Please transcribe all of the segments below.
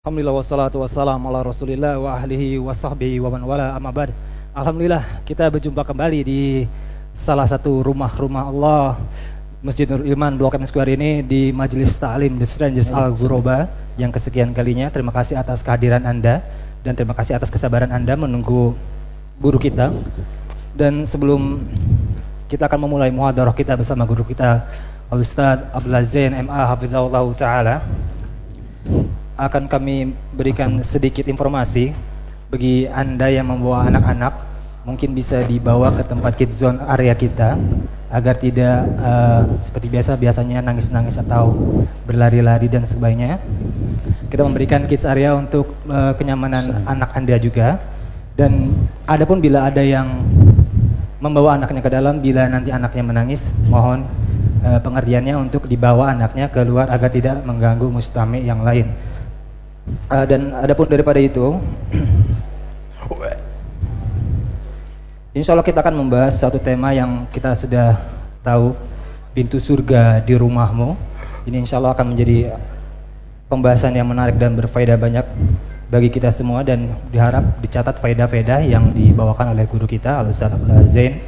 Alhamdulillah wassalatu wassalamu ala rasulillah wa ahlihi wa sahbihi wa man wala amma ba'd Alhamdulillah kita berjumpa kembali di salah satu rumah-rumah Allah Masjid Nur Iman Blok M Square ini di Majelis Ta'lim The Strangers Al Guroba yang kesekian kalinya. Terima kasih atas kehadiran Anda dan terima kasih atas kesabaran Anda menunggu guru kita. Dan sebelum kita akan memulai muhadarah kita bersama guru kita Al Ustaz Abdul Zain MA Hafizahullah Taala akan kami berikan sedikit informasi bagi Anda yang membawa anak-anak mungkin bisa dibawa ke tempat kids zone area kita agar tidak uh, seperti biasa biasanya nangis-nangis atau berlari-lari dan sebagainya. Kita memberikan kids area untuk uh, kenyamanan anak Anda juga. Dan adapun bila ada yang membawa anaknya ke dalam bila nanti anaknya menangis, mohon uh, pengertiannya untuk dibawa anaknya keluar agar tidak mengganggu mustami yang lain. Uh, dan adapun daripada itu, Insya Allah kita akan membahas satu tema yang kita sudah tahu, pintu surga di rumahmu. Ini insya Allah akan menjadi pembahasan yang menarik dan berfaedah banyak bagi kita semua dan diharap dicatat faedah-faedah yang dibawakan oleh guru kita Al-Ustaz Zain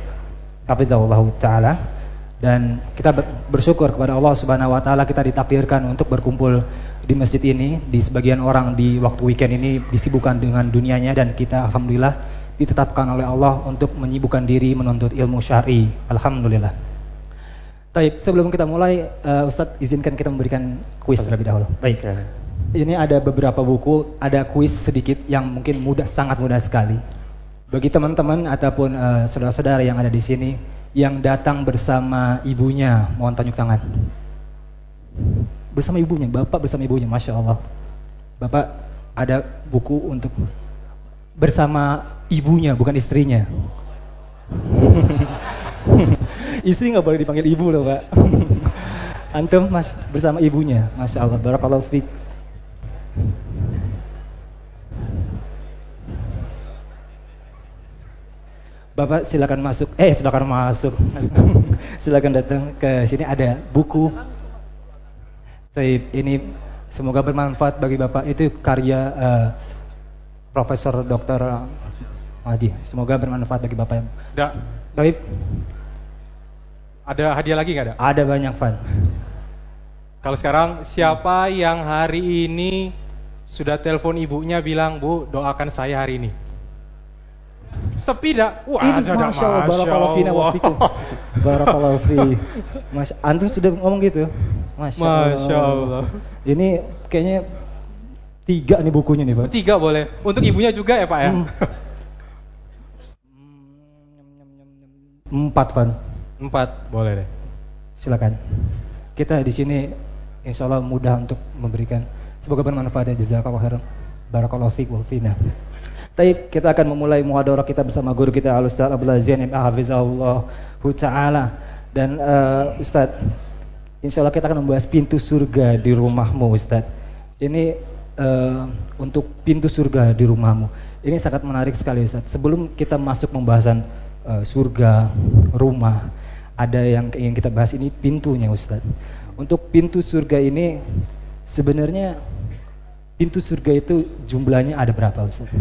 Hafizahullah Ta'ala dan kita bersyukur kepada Allah Subhanahu wa taala kita ditakdirkan untuk berkumpul di masjid ini, di sebagian orang di waktu weekend ini disibukkan dengan dunianya dan kita alhamdulillah ditetapkan oleh Allah untuk menyibukkan diri menuntut ilmu syar'i. Alhamdulillah. Baik, sebelum kita mulai uh, Ustadz izinkan kita memberikan kuis terlebih dahulu. Baik. Ini ada beberapa buku, ada kuis sedikit yang mungkin mudah sangat mudah sekali. Bagi teman-teman ataupun uh, saudara-saudara yang ada di sini yang datang bersama ibunya, mohon tunjuk tangan bersama ibunya, bapak bersama ibunya, masya Allah. Bapak ada buku untuk bersama ibunya, bukan istrinya. Istri nggak boleh dipanggil ibu loh pak. Antum mas bersama ibunya, masya Allah. Barakallahu fiqh. Bapak silakan masuk. Eh silakan masuk. silakan datang ke sini ada buku Taib, ini semoga bermanfaat bagi Bapak. Itu karya uh, Profesor Dr. Madi. Semoga bermanfaat bagi Bapak. Ada. Taib. Ada hadiah lagi nggak ada? Ada banyak, Fan. Kalau sekarang siapa yang hari ini sudah telepon ibunya bilang, "Bu, doakan saya hari ini." Sepi dak? Wah, Ini, ada Masya Allah, barakallahu fina wa fikum. Barakallahu fi. Mas, antum sudah ngomong gitu? Masya, Masya Allah. Allah. Ini kayaknya tiga nih bukunya nih Pak. Tiga boleh. Untuk ibunya juga ya Pak ya? Hmm. Empat Pak. Empat boleh deh. Silakan. Kita di sini Insya Allah mudah untuk memberikan semoga bermanfaat ya jazakallahu khairan. Barakallahu fiik wa fina. Taib, kita akan memulai muhadarah kita bersama guru kita Al Ustaz Abdul Aziz Ibn Hafizahullah Ta'ala dan uh, Ustaz Insya Allah kita akan membahas pintu surga di rumahmu Ustaz. Ini uh, untuk pintu surga di rumahmu. Ini sangat menarik sekali Ustaz. Sebelum kita masuk pembahasan uh, surga, rumah, ada yang ingin kita bahas ini pintunya Ustaz. Untuk pintu surga ini sebenarnya pintu surga itu jumlahnya ada berapa Ustaz?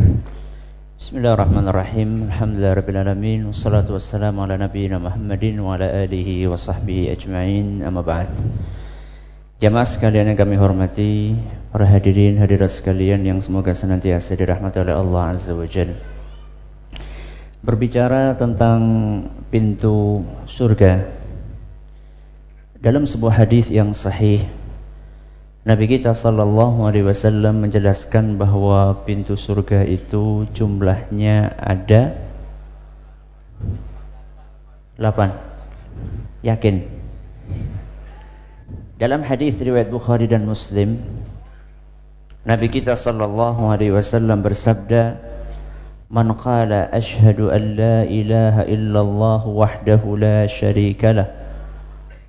Bismillahirrahmanirrahim. Alhamdulillahirabbil wassalatu wassalamu ala nabiyyina Muhammadin wa ala alihi wa sahbihi ajma'in. Amma ba'd. Jamaah sekalian yang kami hormati, para hadirin hadirat sekalian yang semoga senantiasa dirahmati oleh Allah Azza wa Jalla. Berbicara tentang pintu surga dalam sebuah hadis yang sahih Nabi kita sallallahu alaihi wasallam menjelaskan bahwa pintu surga itu jumlahnya ada 8. Yakin? Dalam hadis riwayat Bukhari dan Muslim, Nabi kita sallallahu alaihi wasallam bersabda, "Man qala asyhadu an la ilaha illallah wahdahu la syarika lah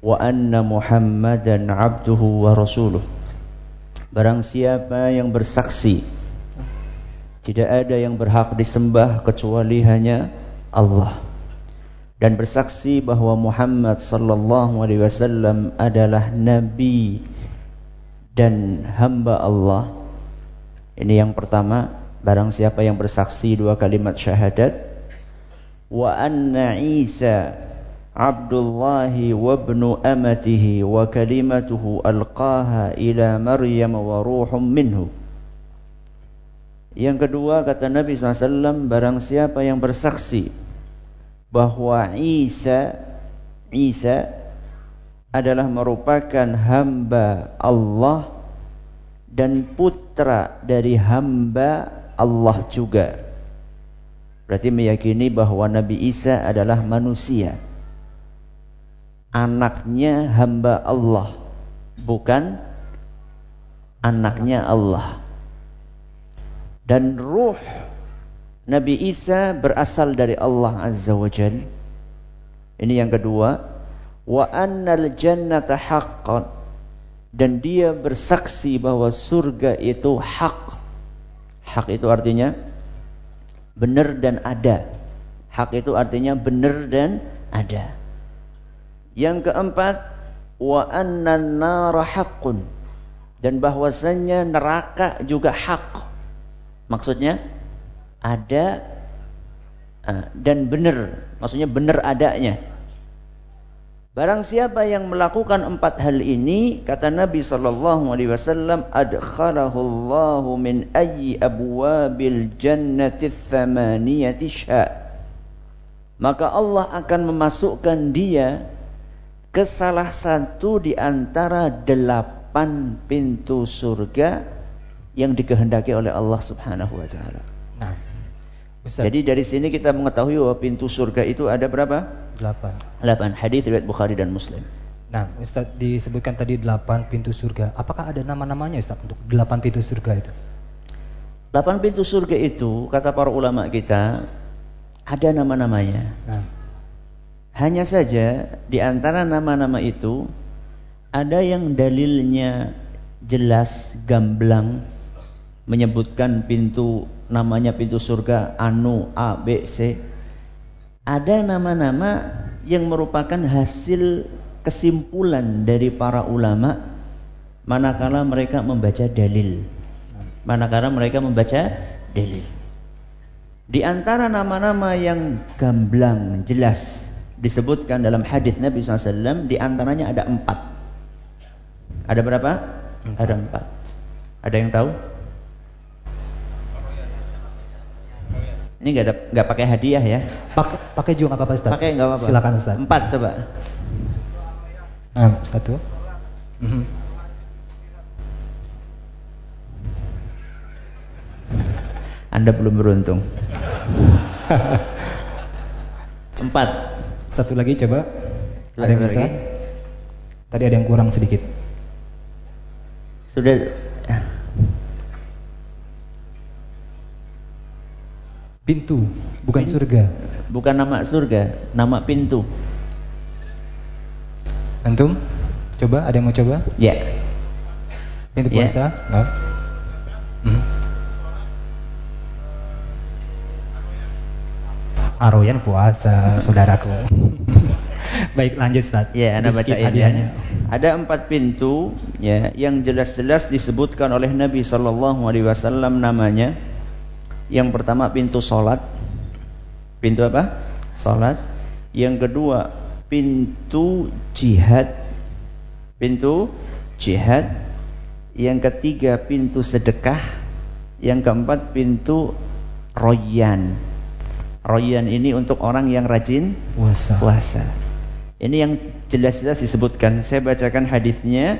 wa anna Muhammadan 'abduhu wa rasuluhu." Barang siapa yang bersaksi tidak ada yang berhak disembah kecuali hanya Allah. Dan bersaksi bahwa Muhammad sallallahu alaihi wasallam adalah nabi dan hamba Allah. Ini yang pertama, barang siapa yang bersaksi dua kalimat syahadat wa anna Isa Ibnu amatihi wa kalimatuhu alqaha ila Maryam wa ruhum minhu. Yang kedua kata Nabi SAW barang siapa yang bersaksi bahwa Isa Isa adalah merupakan hamba Allah dan putra dari hamba Allah juga. Berarti meyakini bahwa Nabi Isa adalah manusia. Anaknya hamba Allah, bukan anaknya Allah. Dan ruh Nabi Isa berasal dari Allah Azza wa Jal. Ini yang kedua. Wa annal jannata haqqan dan dia bersaksi bahwa surga itu hak. Hak itu artinya benar dan ada. Hak itu artinya benar dan ada. Yang keempat, wa haqqun. Dan bahwasannya neraka juga hak. Maksudnya ada ah, dan benar. Maksudnya benar adanya. Barang siapa yang melakukan empat hal ini, kata Nabi sallallahu alaihi wasallam, adkhalahu Allah min ayyi abwabil jannati. Maka Allah akan memasukkan dia ke salah satu di antara delapan pintu surga yang dikehendaki oleh Allah Subhanahu wa taala. Nah, Ustaz. Jadi dari sini kita mengetahui bahwa pintu surga itu ada berapa? Delapan. Delapan. Hadis riwayat Bukhari dan Muslim. Nah, Ustaz disebutkan tadi delapan pintu surga. Apakah ada nama-namanya Ustaz untuk delapan pintu surga itu? Delapan pintu surga itu kata para ulama kita ada nama-namanya. Nah. Hanya saja di antara nama-nama itu ada yang dalilnya jelas gamblang menyebutkan pintu namanya pintu surga anu A B C. Ada nama-nama yang merupakan hasil kesimpulan dari para ulama manakala mereka membaca dalil. Manakala mereka membaca dalil. Di antara nama-nama yang gamblang jelas disebutkan dalam hadis Nabi SAW di antaranya ada empat ada berapa? Ada empat. Ada yang tahu? Ini nggak ada nggak pakai hadiah ya? Pakai pakai juga nggak apa-apa Ustaz. Pakai nggak apa-apa. Silakan Ustaz. Empat coba. Nah, satu. Mm -hmm. Anda belum beruntung. Empat. Satu lagi coba. Ada yang bisa? Tadi ada yang kurang sedikit. Sudah Pintu, bukan pintu. surga. Bukan nama surga, nama pintu. Antum? Coba, ada yang mau coba? Ya. Pintu ya. puasa? Ya. Hmm. Aroyan puasa, saudaraku. Baik, lanjut Ustaz. Ya, Anda baca ya. Ada empat pintu ya yang jelas-jelas disebutkan oleh Nabi sallallahu alaihi wasallam namanya yang pertama pintu solat. Pintu apa? Solat. Yang kedua pintu jihad. Pintu jihad. Yang ketiga pintu sedekah. Yang keempat pintu royan. Royan ini untuk orang yang rajin puasa. puasa. Ini yang jelas-jelas disebutkan. Saya bacakan hadisnya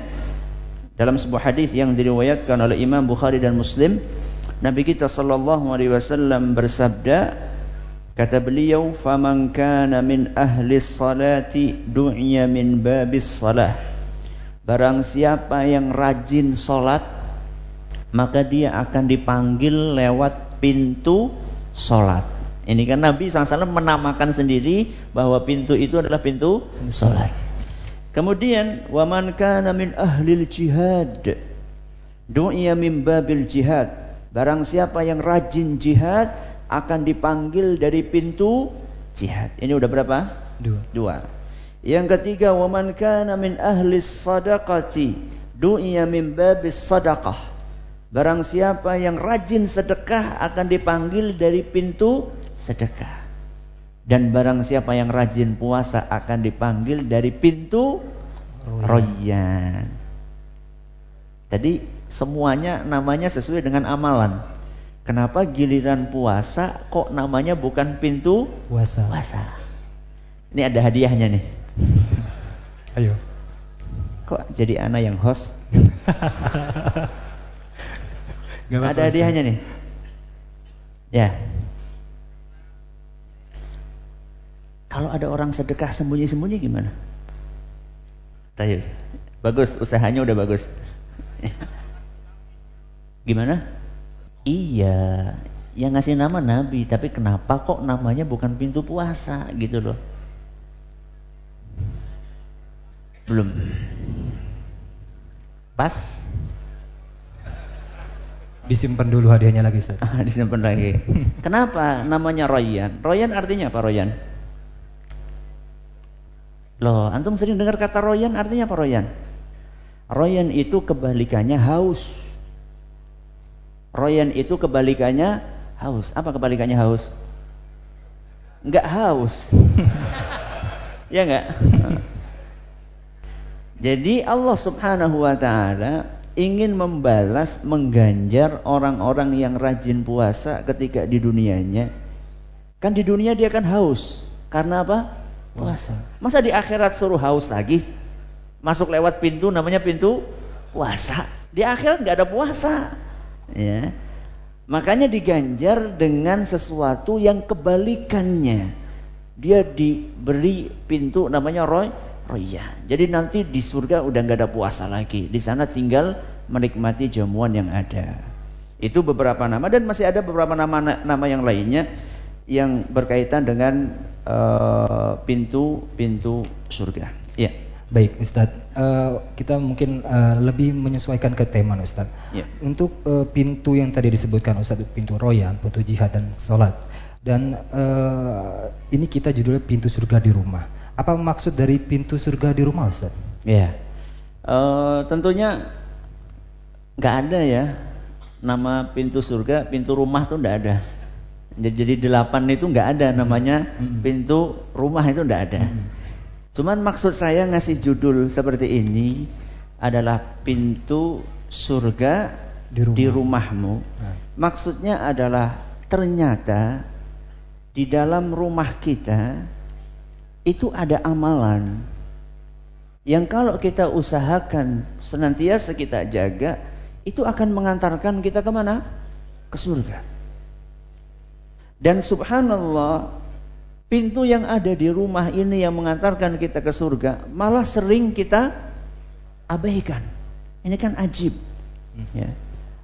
dalam sebuah hadis yang diriwayatkan oleh Imam Bukhari dan Muslim Nabi kita sallallahu alaihi wasallam bersabda kata beliau faman kana min ahli salati du'ya min babis salah barang siapa yang rajin salat maka dia akan dipanggil lewat pintu salat ini kan Nabi SAW menamakan sendiri bahwa pintu itu adalah pintu salat kemudian waman kana min ahli jihad du'ya min babil jihad Barang siapa yang rajin jihad akan dipanggil dari pintu jihad. Ini udah berapa? Dua. Dua. Yang ketiga, waman kana min ahli sadaqati du'iya min babis sadaqah. Barang siapa yang rajin sedekah akan dipanggil dari pintu sedekah. Dan barang siapa yang rajin puasa akan dipanggil dari pintu royan. Jadi semuanya namanya sesuai dengan amalan. Kenapa giliran puasa kok namanya bukan pintu puasa? Puasa. Ini ada hadiahnya nih. Ayo. Kok jadi anak yang host? Ada hadiahnya nih. Ya. Kalau ada orang sedekah sembunyi-sembunyi gimana? Tayo. Bagus, usahanya udah bagus. gimana? Iya, yang ngasih nama Nabi, tapi kenapa kok namanya bukan pintu puasa gitu loh? Belum. Pas? Disimpan dulu hadiahnya lagi Ustaz. Ah, disimpan lagi. Kenapa namanya Royan? Royan artinya apa Royan? Loh, antum sering dengar kata Royan artinya apa Royan? Royan itu kebalikannya haus. Royan itu kebalikannya haus. Apa kebalikannya haus? Enggak haus. ya enggak? Jadi Allah Subhanahu wa taala ingin membalas, mengganjar orang-orang yang rajin puasa ketika di dunianya. Kan di dunia dia kan haus. Karena apa? Puasa. Masa di akhirat suruh haus lagi? Masuk lewat pintu namanya pintu puasa. Di akhirat nggak ada puasa. Ya. Makanya diganjar dengan sesuatu yang kebalikannya. Dia diberi pintu namanya roy royah. Jadi nanti di surga udah nggak ada puasa lagi. Di sana tinggal menikmati jamuan yang ada. Itu beberapa nama dan masih ada beberapa nama nama yang lainnya yang berkaitan dengan pintu-pintu uh, surga. Ya. Baik, Ustadz. Uh, kita mungkin uh, lebih menyesuaikan ke tema, Ustadz. Ya. Untuk uh, pintu yang tadi disebutkan, Ustadz, pintu royan, pintu jihad dan sholat. Dan uh, ini kita judulnya pintu surga di rumah. Apa maksud dari pintu surga di rumah Ustaz? Ya, uh, tentunya nggak ada ya nama pintu surga, pintu rumah tuh nggak ada. Jadi, delapan itu nggak ada namanya pintu rumah itu nggak ada. Cuman maksud saya ngasih judul seperti ini adalah pintu surga di, rumah. di rumahmu. Nah. Maksudnya adalah ternyata di dalam rumah kita itu ada amalan yang kalau kita usahakan senantiasa kita jaga itu akan mengantarkan kita ke mana? Ke surga. Dan subhanallah pintu yang ada di rumah ini yang mengantarkan kita ke surga malah sering kita abaikan. Ini kan ajib. Ya.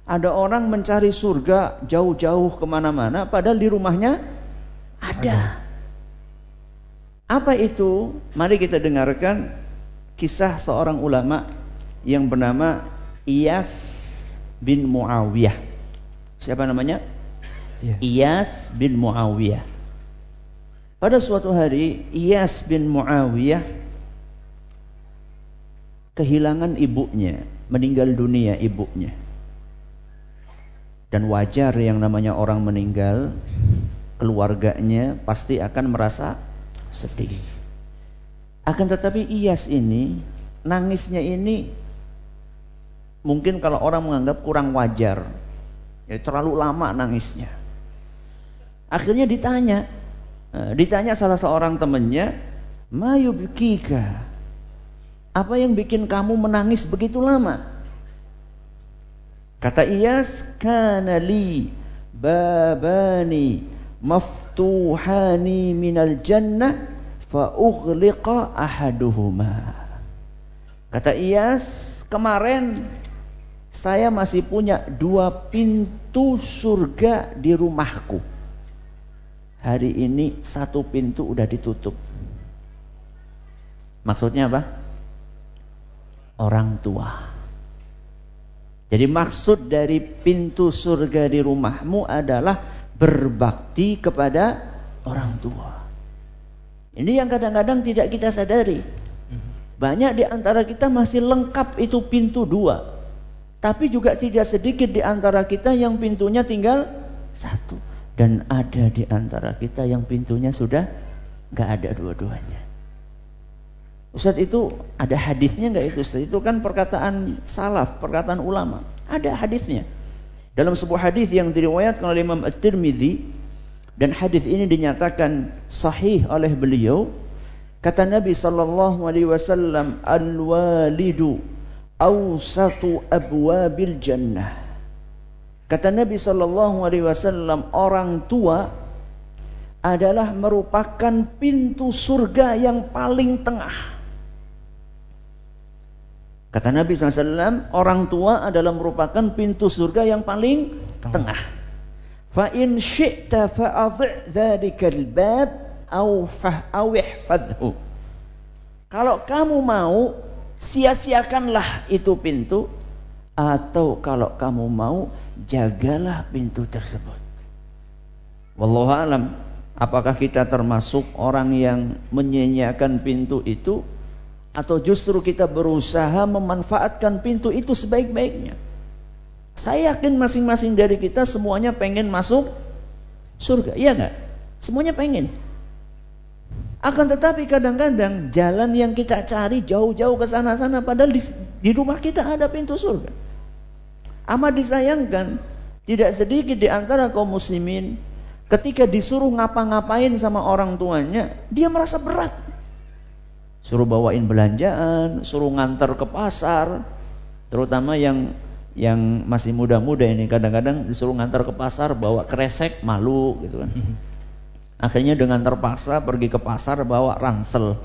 Ada orang mencari surga jauh-jauh ke mana-mana padahal di rumahnya ada. ada. Apa itu? Mari kita dengarkan kisah seorang ulama yang bernama Iyas bin Muawiyah. Siapa namanya? Yes. Iyas bin Muawiyah. Pada suatu hari Iyas bin Muawiyah kehilangan ibunya, meninggal dunia ibunya. Dan wajar yang namanya orang meninggal, keluarganya pasti akan merasa sedih. Akan tetapi Iyas ini nangisnya ini mungkin kalau orang menganggap kurang wajar. Ya, terlalu lama nangisnya. Akhirnya ditanya, eh, ditanya salah seorang temannya, "Mayubkika?" Apa yang bikin kamu menangis begitu lama? Kata Iyas, "Kana li babani maftuhani minal jannah fa ughliqa ahaduhuma. Kata Iyas, kemarin saya masih punya dua pintu surga di rumahku. Hari ini satu pintu udah ditutup. Maksudnya apa? Orang tua. Jadi maksud dari pintu surga di rumahmu adalah berbakti kepada orang tua. Ini yang kadang-kadang tidak kita sadari. Banyak di antara kita masih lengkap itu pintu dua. Tapi juga tidak sedikit di antara kita yang pintunya tinggal satu. Dan ada di antara kita yang pintunya sudah nggak ada dua-duanya. Ustaz itu ada hadisnya nggak itu Ustaz? Itu kan perkataan salaf, perkataan ulama. Ada hadisnya. Dalam sebuah hadis yang diriwayatkan oleh Imam At-Tirmidzi dan hadis ini dinyatakan sahih oleh beliau, kata Nabi sallallahu alaihi wasallam, "Al-walidu awsatu abwabil jannah." Kata Nabi sallallahu alaihi wasallam, orang tua adalah merupakan pintu surga yang paling tengah. Kata Nabi SAW, orang tua adalah merupakan pintu surga yang paling tengah. Fa in syi'ta fa'adhi' dzalikal bab aw fah ihfadhu. Kalau kamu mau, sia-siakanlah itu pintu atau kalau kamu mau, jagalah pintu tersebut. Wallahu alam, apakah kita termasuk orang yang menyanyiakan pintu itu atau justru kita berusaha memanfaatkan pintu itu sebaik-baiknya. Saya yakin masing-masing dari kita semuanya pengen masuk surga, iya nggak? Semuanya pengen. Akan tetapi kadang-kadang jalan yang kita cari jauh-jauh ke sana-sana padahal di, di rumah kita ada pintu surga. Amat disayangkan, tidak sedikit di antara kaum muslimin ketika disuruh ngapa-ngapain sama orang tuanya, dia merasa berat. Suruh bawain belanjaan, suruh ngantar ke pasar, terutama yang yang masih muda-muda ini kadang-kadang disuruh ngantar ke pasar bawa kresek malu gitu kan. Akhirnya dengan terpaksa pergi ke pasar bawa ransel.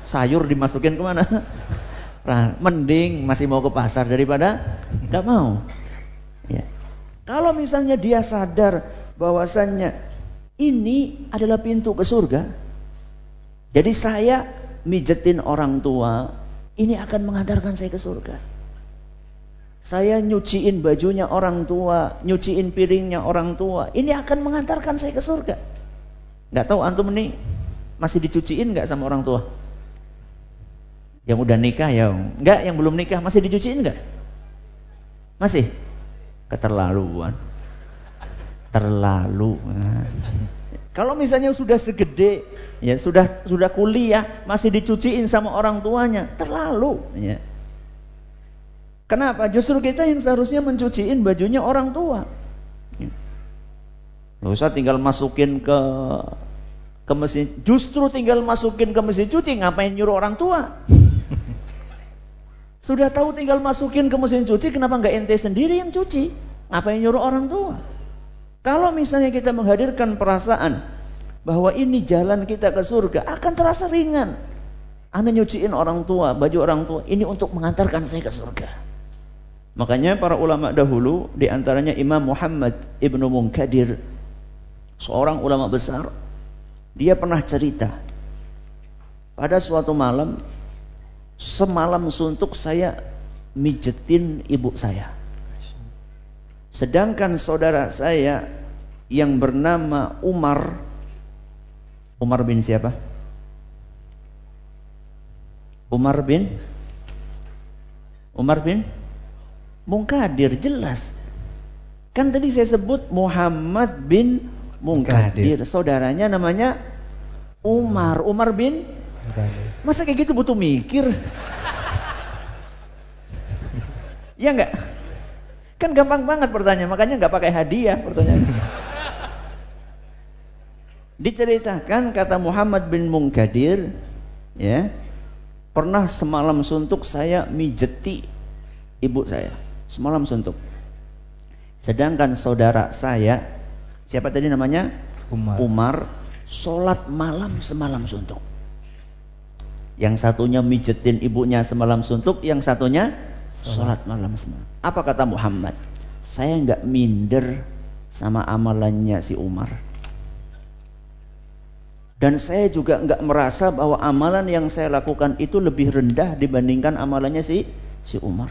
Sayur dimasukin ke mana? Mending masih mau ke pasar daripada nggak mau. Ya. Kalau misalnya dia sadar bahwasannya ini adalah pintu ke surga, jadi saya mijetin orang tua, ini akan mengantarkan saya ke surga. Saya nyuciin bajunya orang tua, nyuciin piringnya orang tua, ini akan mengantarkan saya ke surga. Gak tahu antum ini masih dicuciin nggak sama orang tua? Yang udah nikah ya, nggak yang belum nikah masih dicuciin nggak? Masih? Keterlaluan. Terlalu. Kalau misalnya sudah segede, ya sudah sudah kuliah, masih dicuciin sama orang tuanya, terlalu. Ya. Kenapa? Justru kita yang seharusnya mencuciin bajunya orang tua. Ya. usah tinggal masukin ke ke mesin, justru tinggal masukin ke mesin cuci, ngapain nyuruh orang tua? Sudah tahu tinggal masukin ke mesin cuci, kenapa nggak ente sendiri yang cuci? Ngapain nyuruh orang tua? Kalau misalnya kita menghadirkan perasaan bahwa ini jalan kita ke surga, akan terasa ringan. Anda nyuciin orang tua, baju orang tua, ini untuk mengantarkan saya ke surga. Makanya para ulama dahulu, di antaranya Imam Muhammad ibnu Munkadir, seorang ulama besar, dia pernah cerita, pada suatu malam, semalam suntuk saya mijetin ibu saya. Sedangkan saudara saya yang bernama Umar Umar bin siapa? Umar bin Umar bin Mungkadir jelas. Kan tadi saya sebut Muhammad bin Mungkadir. Saudaranya namanya Umar. Umar bin Masa kayak gitu butuh mikir? ya enggak? Kan gampang banget pertanyaan, makanya nggak pakai hadiah pertanyaan. Diceritakan kata Muhammad bin Munkadir, ya, pernah semalam suntuk saya mijeti ibu saya. Semalam suntuk. Sedangkan saudara saya, siapa tadi namanya? Umar. Umar, sholat malam semalam suntuk. Yang satunya mijetin ibunya semalam suntuk, yang satunya Sholat malam semalam. Apa kata Muhammad? Saya nggak minder sama amalannya si Umar. Dan saya juga nggak merasa bahwa amalan yang saya lakukan itu lebih rendah dibandingkan amalannya si si Umar.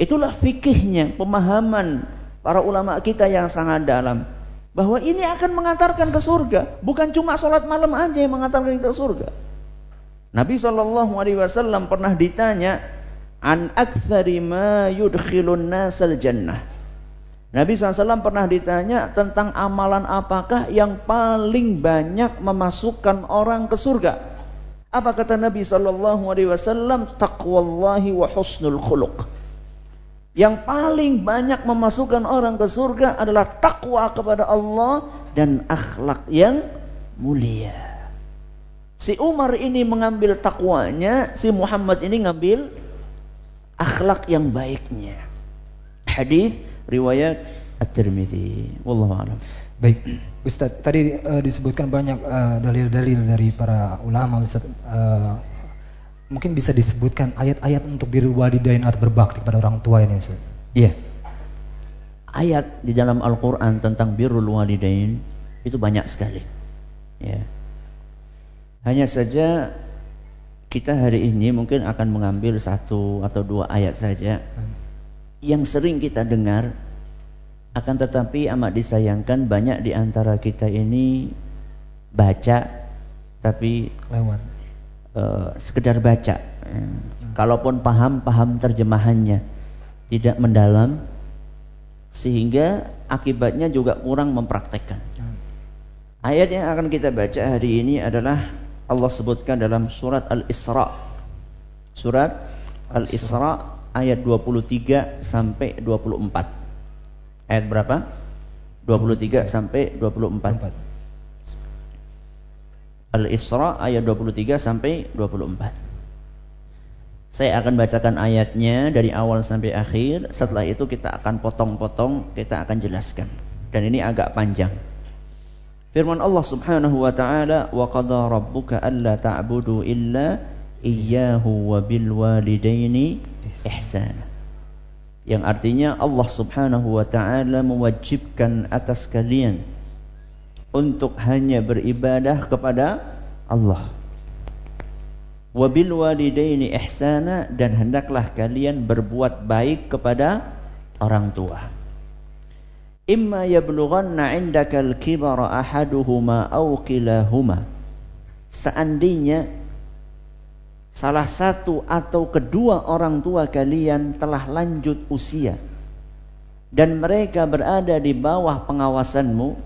Itulah fikihnya, pemahaman para ulama kita yang sangat dalam. Bahwa ini akan mengantarkan ke surga. Bukan cuma sholat malam aja yang mengantarkan ke surga. Nabi Shallallahu Alaihi Wasallam pernah ditanya, an aktsari ma yudkhilun nasal jannah. Nabi SAW pernah ditanya tentang amalan apakah yang paling banyak memasukkan orang ke surga. Apa kata Nabi SAW? Taqwallahi wa husnul khuluq. Yang paling banyak memasukkan orang ke surga adalah takwa kepada Allah dan akhlak yang mulia. Si Umar ini mengambil takwanya, si Muhammad ini ngambil akhlak yang baiknya. Hadis riwayat At-Tirmidzi. Wallahu a'lam. Baik, Ustaz, tadi uh, disebutkan banyak eh, dalil-dalil uh, dari para ulama Ustaz. Uh, mungkin bisa disebutkan ayat-ayat untuk biru walidain atau berbakti kepada orang tua ini Ustaz. Iya. Ayat di dalam Al-Qur'an tentang birrul walidain itu banyak sekali. Ya. Hanya saja kita hari ini mungkin akan mengambil satu atau dua ayat saja yang sering kita dengar akan tetapi amat disayangkan banyak di antara kita ini baca tapi lewat uh, sekedar baca. Hmm. Kalaupun paham paham terjemahannya tidak mendalam sehingga akibatnya juga kurang mempraktekkan. Hmm. Ayat yang akan kita baca hari ini adalah Allah sebutkan dalam surat Al-Isra. Surat Al-Isra ayat 23 sampai 24. Ayat berapa? 23 sampai 24. Al-Isra ayat 23 sampai 24. Saya akan bacakan ayatnya dari awal sampai akhir. Setelah itu kita akan potong-potong, kita akan jelaskan. Dan ini agak panjang. Firman Allah Subhanahu wa taala, "Wa qada rabbuka alla ta'budu illa iyyahu wa bil walidaini ihsana." yang artinya Allah Subhanahu wa taala mewajibkan atas kalian untuk hanya beribadah kepada Allah. Wabil walidaini ihsana dan hendaklah kalian berbuat baik kepada orang tua. Imma yablughanna 'indaka al-kibara ahaduhuma aw kilahuma. Seandainya salah satu atau kedua orang tua kalian telah lanjut usia dan mereka berada di bawah pengawasanmu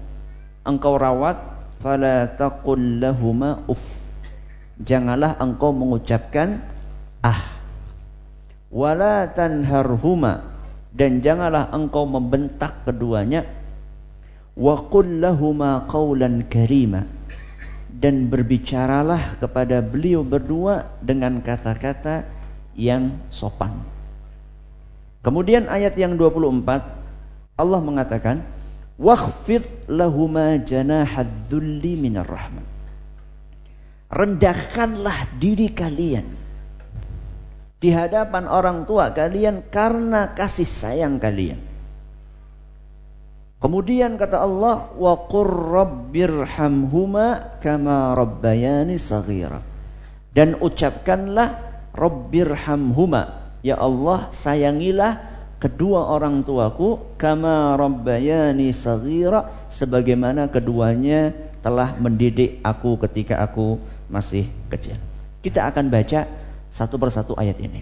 engkau rawat fala taqul lahuma uff. Janganlah engkau mengucapkan ah. Wala tanharhuma dan janganlah engkau membentak keduanya wa qul lahuma qawlan karima dan berbicaralah kepada beliau berdua dengan kata-kata yang sopan. Kemudian ayat yang 24 Allah mengatakan wakhfid lahuma janahadzulli minar rahman. Rendahkanlah diri kalian di hadapan orang tua kalian karena kasih sayang kalian. Kemudian kata Allah, wa qur rabbirhamhuma kama rabbayani saghira. Dan ucapkanlah rabbirhamhuma, ya Allah sayangilah kedua orang tuaku kama rabbayani saghira sebagaimana keduanya telah mendidik aku ketika aku masih kecil. Kita akan baca satu persatu ayat ini.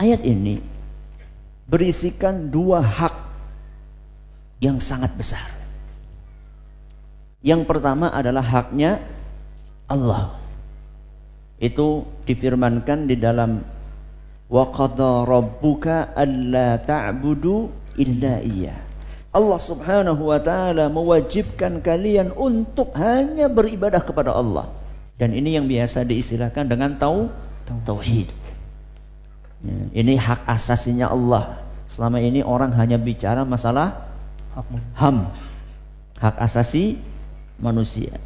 Ayat ini berisikan dua hak yang sangat besar. Yang pertama adalah haknya Allah. Itu difirmankan di dalam wa qadha rabbuka alla ta'budu illa iya. Allah Subhanahu wa taala mewajibkan kalian untuk hanya beribadah kepada Allah. Dan ini yang biasa diistilahkan dengan tau tauhid. Ya, ini hak asasinya Allah. Selama ini orang hanya bicara masalah HAM. Hak asasi manusia.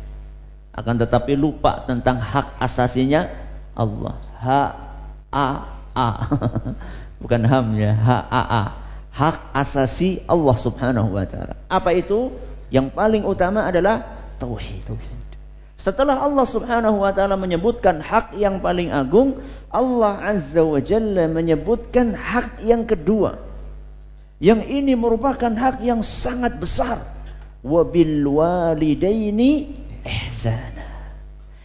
Akan tetapi lupa tentang hak asasinya Allah. H A A bukan HAM ya H A A hak asasi Allah Subhanahu wa taala. Apa itu? Yang paling utama adalah tauhid setelah Allah Subhanahu wa taala menyebutkan hak yang paling agung Allah Azza wa Jalla menyebutkan hak yang kedua yang ini merupakan hak yang sangat besar. Wabil walidaini ihsana.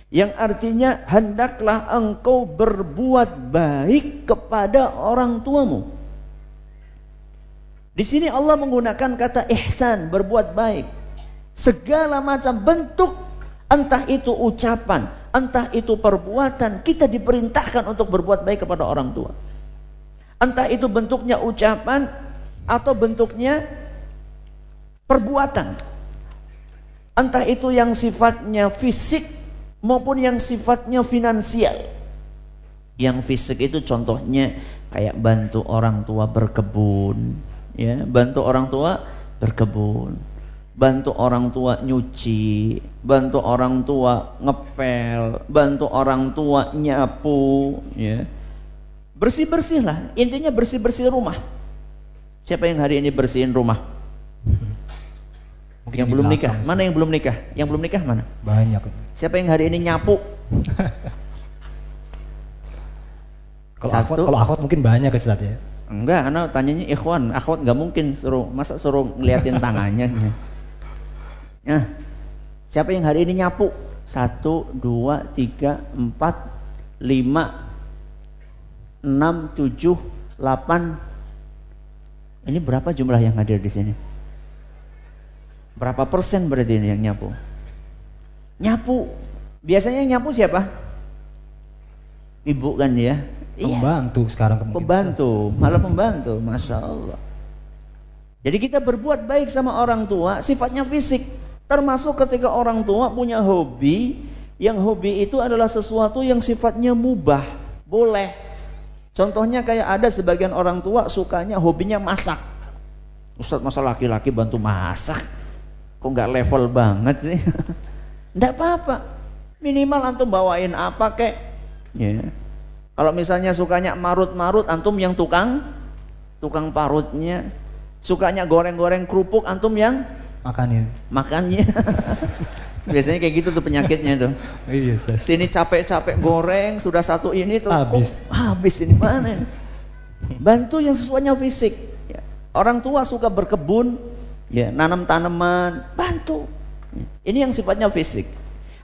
Yang artinya hendaklah engkau berbuat baik kepada orang tuamu. Di sini Allah menggunakan kata ihsan, berbuat baik. Segala macam bentuk entah itu ucapan, entah itu perbuatan, kita diperintahkan untuk berbuat baik kepada orang tua. Entah itu bentuknya ucapan atau bentuknya perbuatan. Entah itu yang sifatnya fisik maupun yang sifatnya finansial. Yang fisik itu contohnya kayak bantu orang tua berkebun, ya, bantu orang tua berkebun, bantu orang tua nyuci, bantu orang tua ngepel, bantu orang tua nyapu, ya. Bersih-bersihlah, intinya bersih-bersih rumah. Siapa yang hari ini bersihin rumah? Mungkin yang belum nikah. Mana yang belum nikah? Yang belum nikah mana? Banyak. Siapa yang hari ini nyapu? kalau akhwat, kalau akhwat mungkin banyak Ustaz ya. Enggak, anak tanyanya ikhwan, akhwat nggak mungkin suruh masa suruh ngeliatin tangannya. Nah, siapa yang hari ini nyapu? Satu, dua, tiga, empat, lima, 6, 7, 8. Ini berapa jumlah yang hadir di sini? Berapa persen berarti ini yang nyapu? Nyapu. Biasanya yang nyapu siapa? Ibu kan ya? Pembantu iya. sekarang kemungkinan. Pembantu, malah pembantu, masya Allah. Jadi kita berbuat baik sama orang tua, sifatnya fisik. Termasuk ketika orang tua punya hobi, yang hobi itu adalah sesuatu yang sifatnya mubah, boleh. Contohnya kayak ada sebagian orang tua sukanya hobinya masak. Ustadz masa laki-laki bantu masak? Kok nggak level banget sih? Nggak apa-apa. Minimal antum bawain apa kek? Ya. Kalau misalnya sukanya marut-marut, antum yang tukang tukang parutnya. Sukanya goreng-goreng kerupuk, antum yang makannya. Makannya. Biasanya kayak gitu tuh penyakitnya tuh. Iya, Ustaz. Sini capek-capek goreng, sudah satu ini tuh. Habis. Oh, habis ini mana? Bantu yang sesuanya fisik. Ya. Orang tua suka berkebun, ya, nanam tanaman, bantu. Ini yang sifatnya fisik.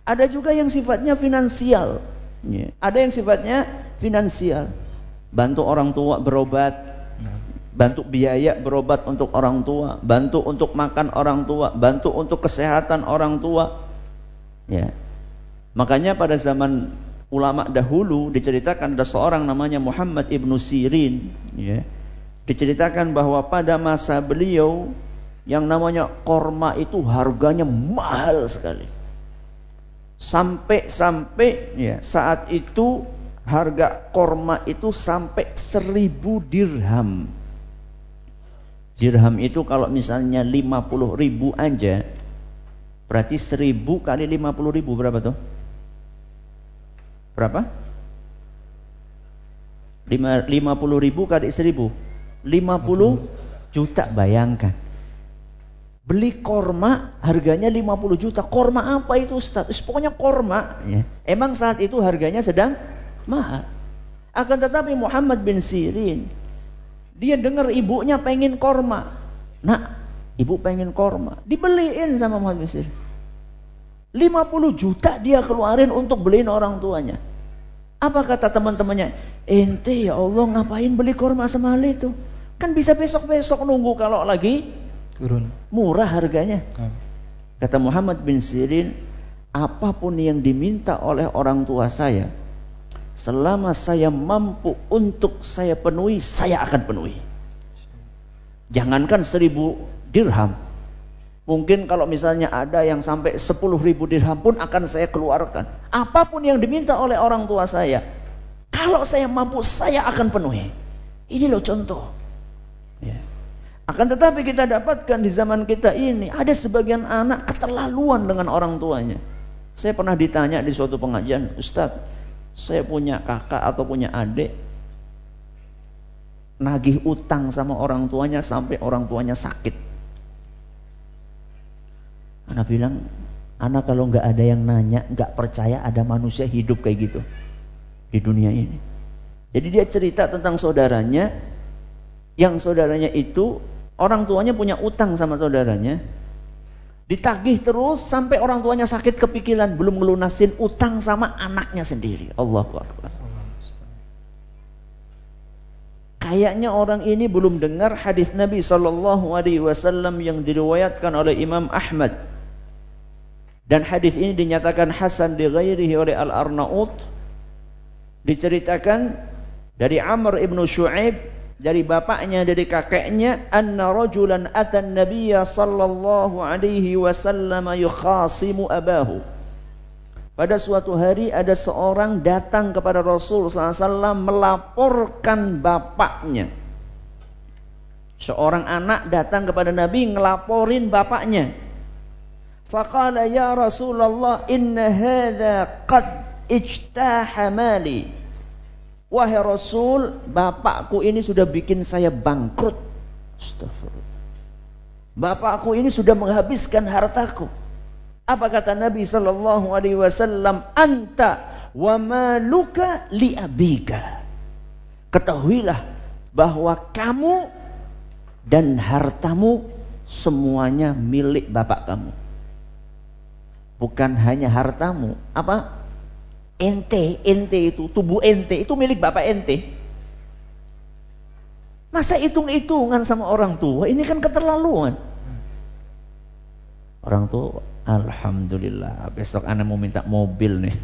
Ada juga yang sifatnya finansial. Ya. Ada yang sifatnya finansial. Bantu orang tua berobat, bantu biaya berobat untuk orang tua, bantu untuk makan orang tua, bantu untuk kesehatan orang tua, Ya. Makanya pada zaman ulama dahulu diceritakan ada seorang namanya Muhammad ibnu Sirin, ya. Diceritakan bahwa pada masa beliau yang namanya korma itu harganya mahal sekali. Sampai-sampai ya saat itu harga korma itu sampai seribu dirham. Dirham itu kalau misalnya lima puluh ribu aja Berarti seribu kali lima puluh ribu berapa tuh? Berapa? Lima puluh ribu kali seribu Lima puluh juta bayangkan Beli korma harganya lima puluh juta Korma apa itu Ustaz? Pokoknya korma ya. Emang saat itu harganya sedang mahal Akan tetapi Muhammad bin Sirin Dia dengar ibunya pengen korma Nah Ibu pengen korma, dibeliin sama Muhammad bin Sirin. 50 juta dia keluarin untuk beliin orang tuanya. Apa kata teman-temannya? Ente ya Allah ngapain beli korma semahal itu? Kan bisa besok-besok nunggu kalau lagi turun. Murah harganya. Hmm. Kata Muhammad bin Sirin, apa pun yang diminta oleh orang tua saya, selama saya mampu untuk saya penuhi, saya akan penuhi. Jangankan seribu dirham. Mungkin kalau misalnya ada yang sampai 10 ribu dirham pun akan saya keluarkan. Apa pun yang diminta oleh orang tua saya. Kalau saya mampu, saya akan penuhi. Ini loh contoh. Ya. Akan tetapi kita dapatkan di zaman kita ini, ada sebagian anak keterlaluan dengan orang tuanya. Saya pernah ditanya di suatu pengajian, Ustadz, saya punya kakak atau punya adik, nagih utang sama orang tuanya sampai orang tuanya sakit. Anak bilang, anak kalau nggak ada yang nanya, nggak percaya ada manusia hidup kayak gitu di dunia ini. Jadi dia cerita tentang saudaranya, yang saudaranya itu orang tuanya punya utang sama saudaranya. Ditagih terus sampai orang tuanya sakit kepikiran belum ngelunasin utang sama anaknya sendiri. Allahu Akbar. Kayaknya orang ini belum dengar hadis Nabi Shallallahu Alaihi Wasallam yang diriwayatkan oleh Imam Ahmad. Dan hadis ini dinyatakan Hasan di oleh Al Arnaut. Diceritakan dari Amr ibnu Shu'aib dari bapaknya dari kakeknya anna rajulan atan nabiyya sallallahu alaihi wasallam yukhasimu abahu pada suatu hari ada seorang datang kepada Rasul SAW melaporkan bapaknya. Seorang anak datang kepada Nabi ngelaporin bapaknya. Faqala ya Rasulullah inna hadha qad ijtaha mali. Wahai Rasul, bapakku ini sudah bikin saya bangkrut. Astagfirullah. Bapakku ini sudah menghabiskan hartaku. Apa kata Nabi sallallahu alaihi wasallam? Anta wa maluka li. Ketahuilah bahwa kamu dan hartamu semuanya milik bapak kamu. Bukan hanya hartamu, apa? Ente, ente itu, tubuh ente itu milik bapak ente. Masa hitung-hitungan sama orang tua? Ini kan keterlaluan. Orang tua, Alhamdulillah, besok anak mau minta mobil nih.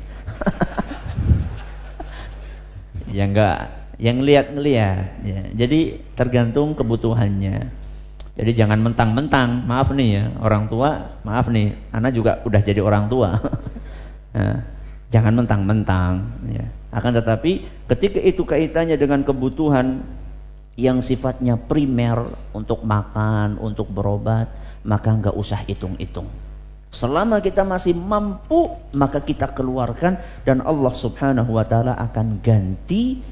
ya enggak, yang lihat-ngelihat. Ya. Jadi tergantung kebutuhannya. Jadi jangan mentang-mentang, maaf nih ya, orang tua, maaf nih, anak juga udah jadi orang tua. nah, Jangan mentang-mentang. Ya. Akan tetapi ketika itu kaitannya dengan kebutuhan yang sifatnya primer untuk makan, untuk berobat, maka nggak usah hitung-hitung. Selama kita masih mampu, maka kita keluarkan dan Allah Subhanahu wa taala akan ganti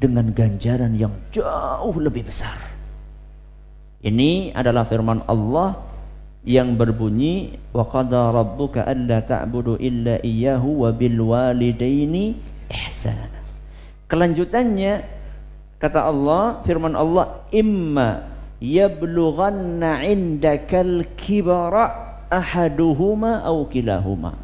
dengan ganjaran yang jauh lebih besar. Ini adalah firman Allah yang berbunyi wa qada rabbuka alla ta'budu illa iyyahu wa bil walidaini ihsana. Kelanjutannya kata Allah firman Allah imma yablughanna 'indakal kibara ahaduhuma aw kilahuma.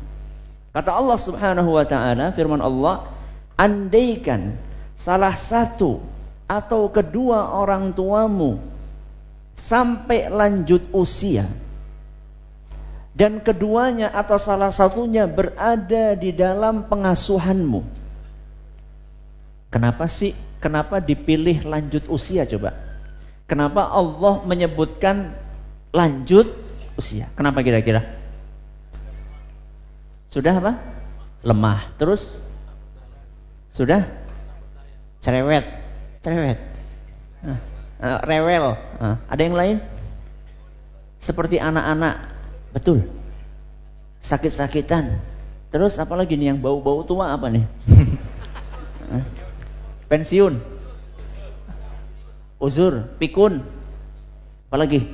Kata Allah Subhanahu wa taala firman Allah andaikan salah satu atau kedua orang tuamu sampai lanjut usia dan keduanya atau salah satunya berada di dalam pengasuhanmu. Kenapa sih? Kenapa dipilih lanjut usia coba? Kenapa Allah menyebutkan lanjut usia? Kenapa kira-kira? Sudah apa? Lemah. Terus? Sudah? Cerewet. Cerewet. Nah, rewel. Nah, ada yang lain? Seperti anak-anak Betul. Sakit-sakitan. Terus apalagi nih yang bau-bau tua apa nih? Pensiun. Uzur, pikun. Apalagi?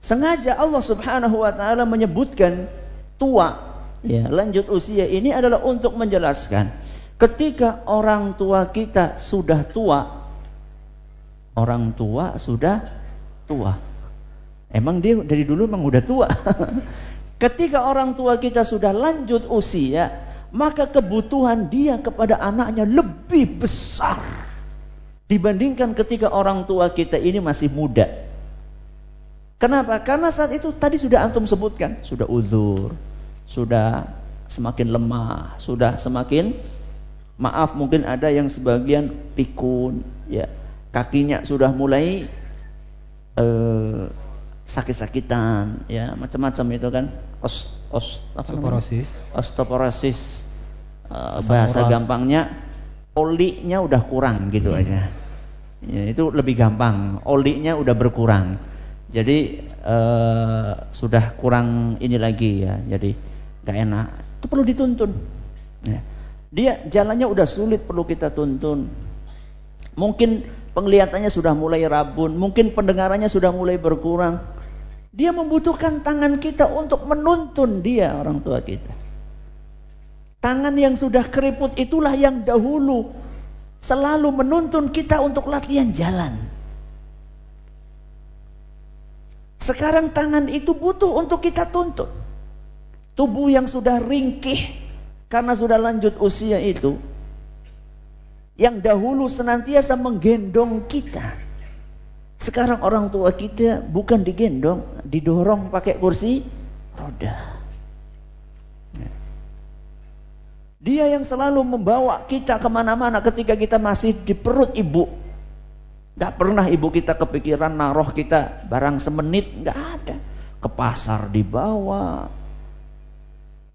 Sengaja Allah Subhanahu wa taala menyebutkan tua ya, lanjut usia ini adalah untuk menjelaskan ketika orang tua kita sudah tua orang tua sudah tua Emang dia dari dulu emang udah tua. Ketika orang tua kita sudah lanjut usia, maka kebutuhan dia kepada anaknya lebih besar dibandingkan ketika orang tua kita ini masih muda. Kenapa? Karena saat itu tadi sudah antum sebutkan, sudah uzur, sudah semakin lemah, sudah semakin maaf mungkin ada yang sebagian pikun, ya kakinya sudah mulai uh, sakit-sakitan, ya macam-macam itu kan. Os, os, osteoporosis. Osteoporosis. Uh, bahasa gampangnya olinya udah kurang gitu hmm. aja. Ya, itu lebih gampang. Olinya udah berkurang. Jadi uh, sudah kurang ini lagi ya. Jadi gak enak. Itu perlu dituntun. Ya. Dia jalannya udah sulit perlu kita tuntun. Mungkin penglihatannya sudah mulai rabun, mungkin pendengarannya sudah mulai berkurang. Dia membutuhkan tangan kita untuk menuntun dia orang tua kita. Tangan yang sudah keriput itulah yang dahulu selalu menuntun kita untuk latihan jalan. Sekarang tangan itu butuh untuk kita tuntut. Tubuh yang sudah ringkih karena sudah lanjut usia itu yang dahulu senantiasa menggendong kita. Sekarang orang tua kita bukan digendong, didorong pakai kursi roda. Dia yang selalu membawa kita ke mana-mana ketika kita masih di perut ibu. Gak pernah ibu kita kepikiran naruh kita barang semenit, gak ada. Ke pasar dibawa.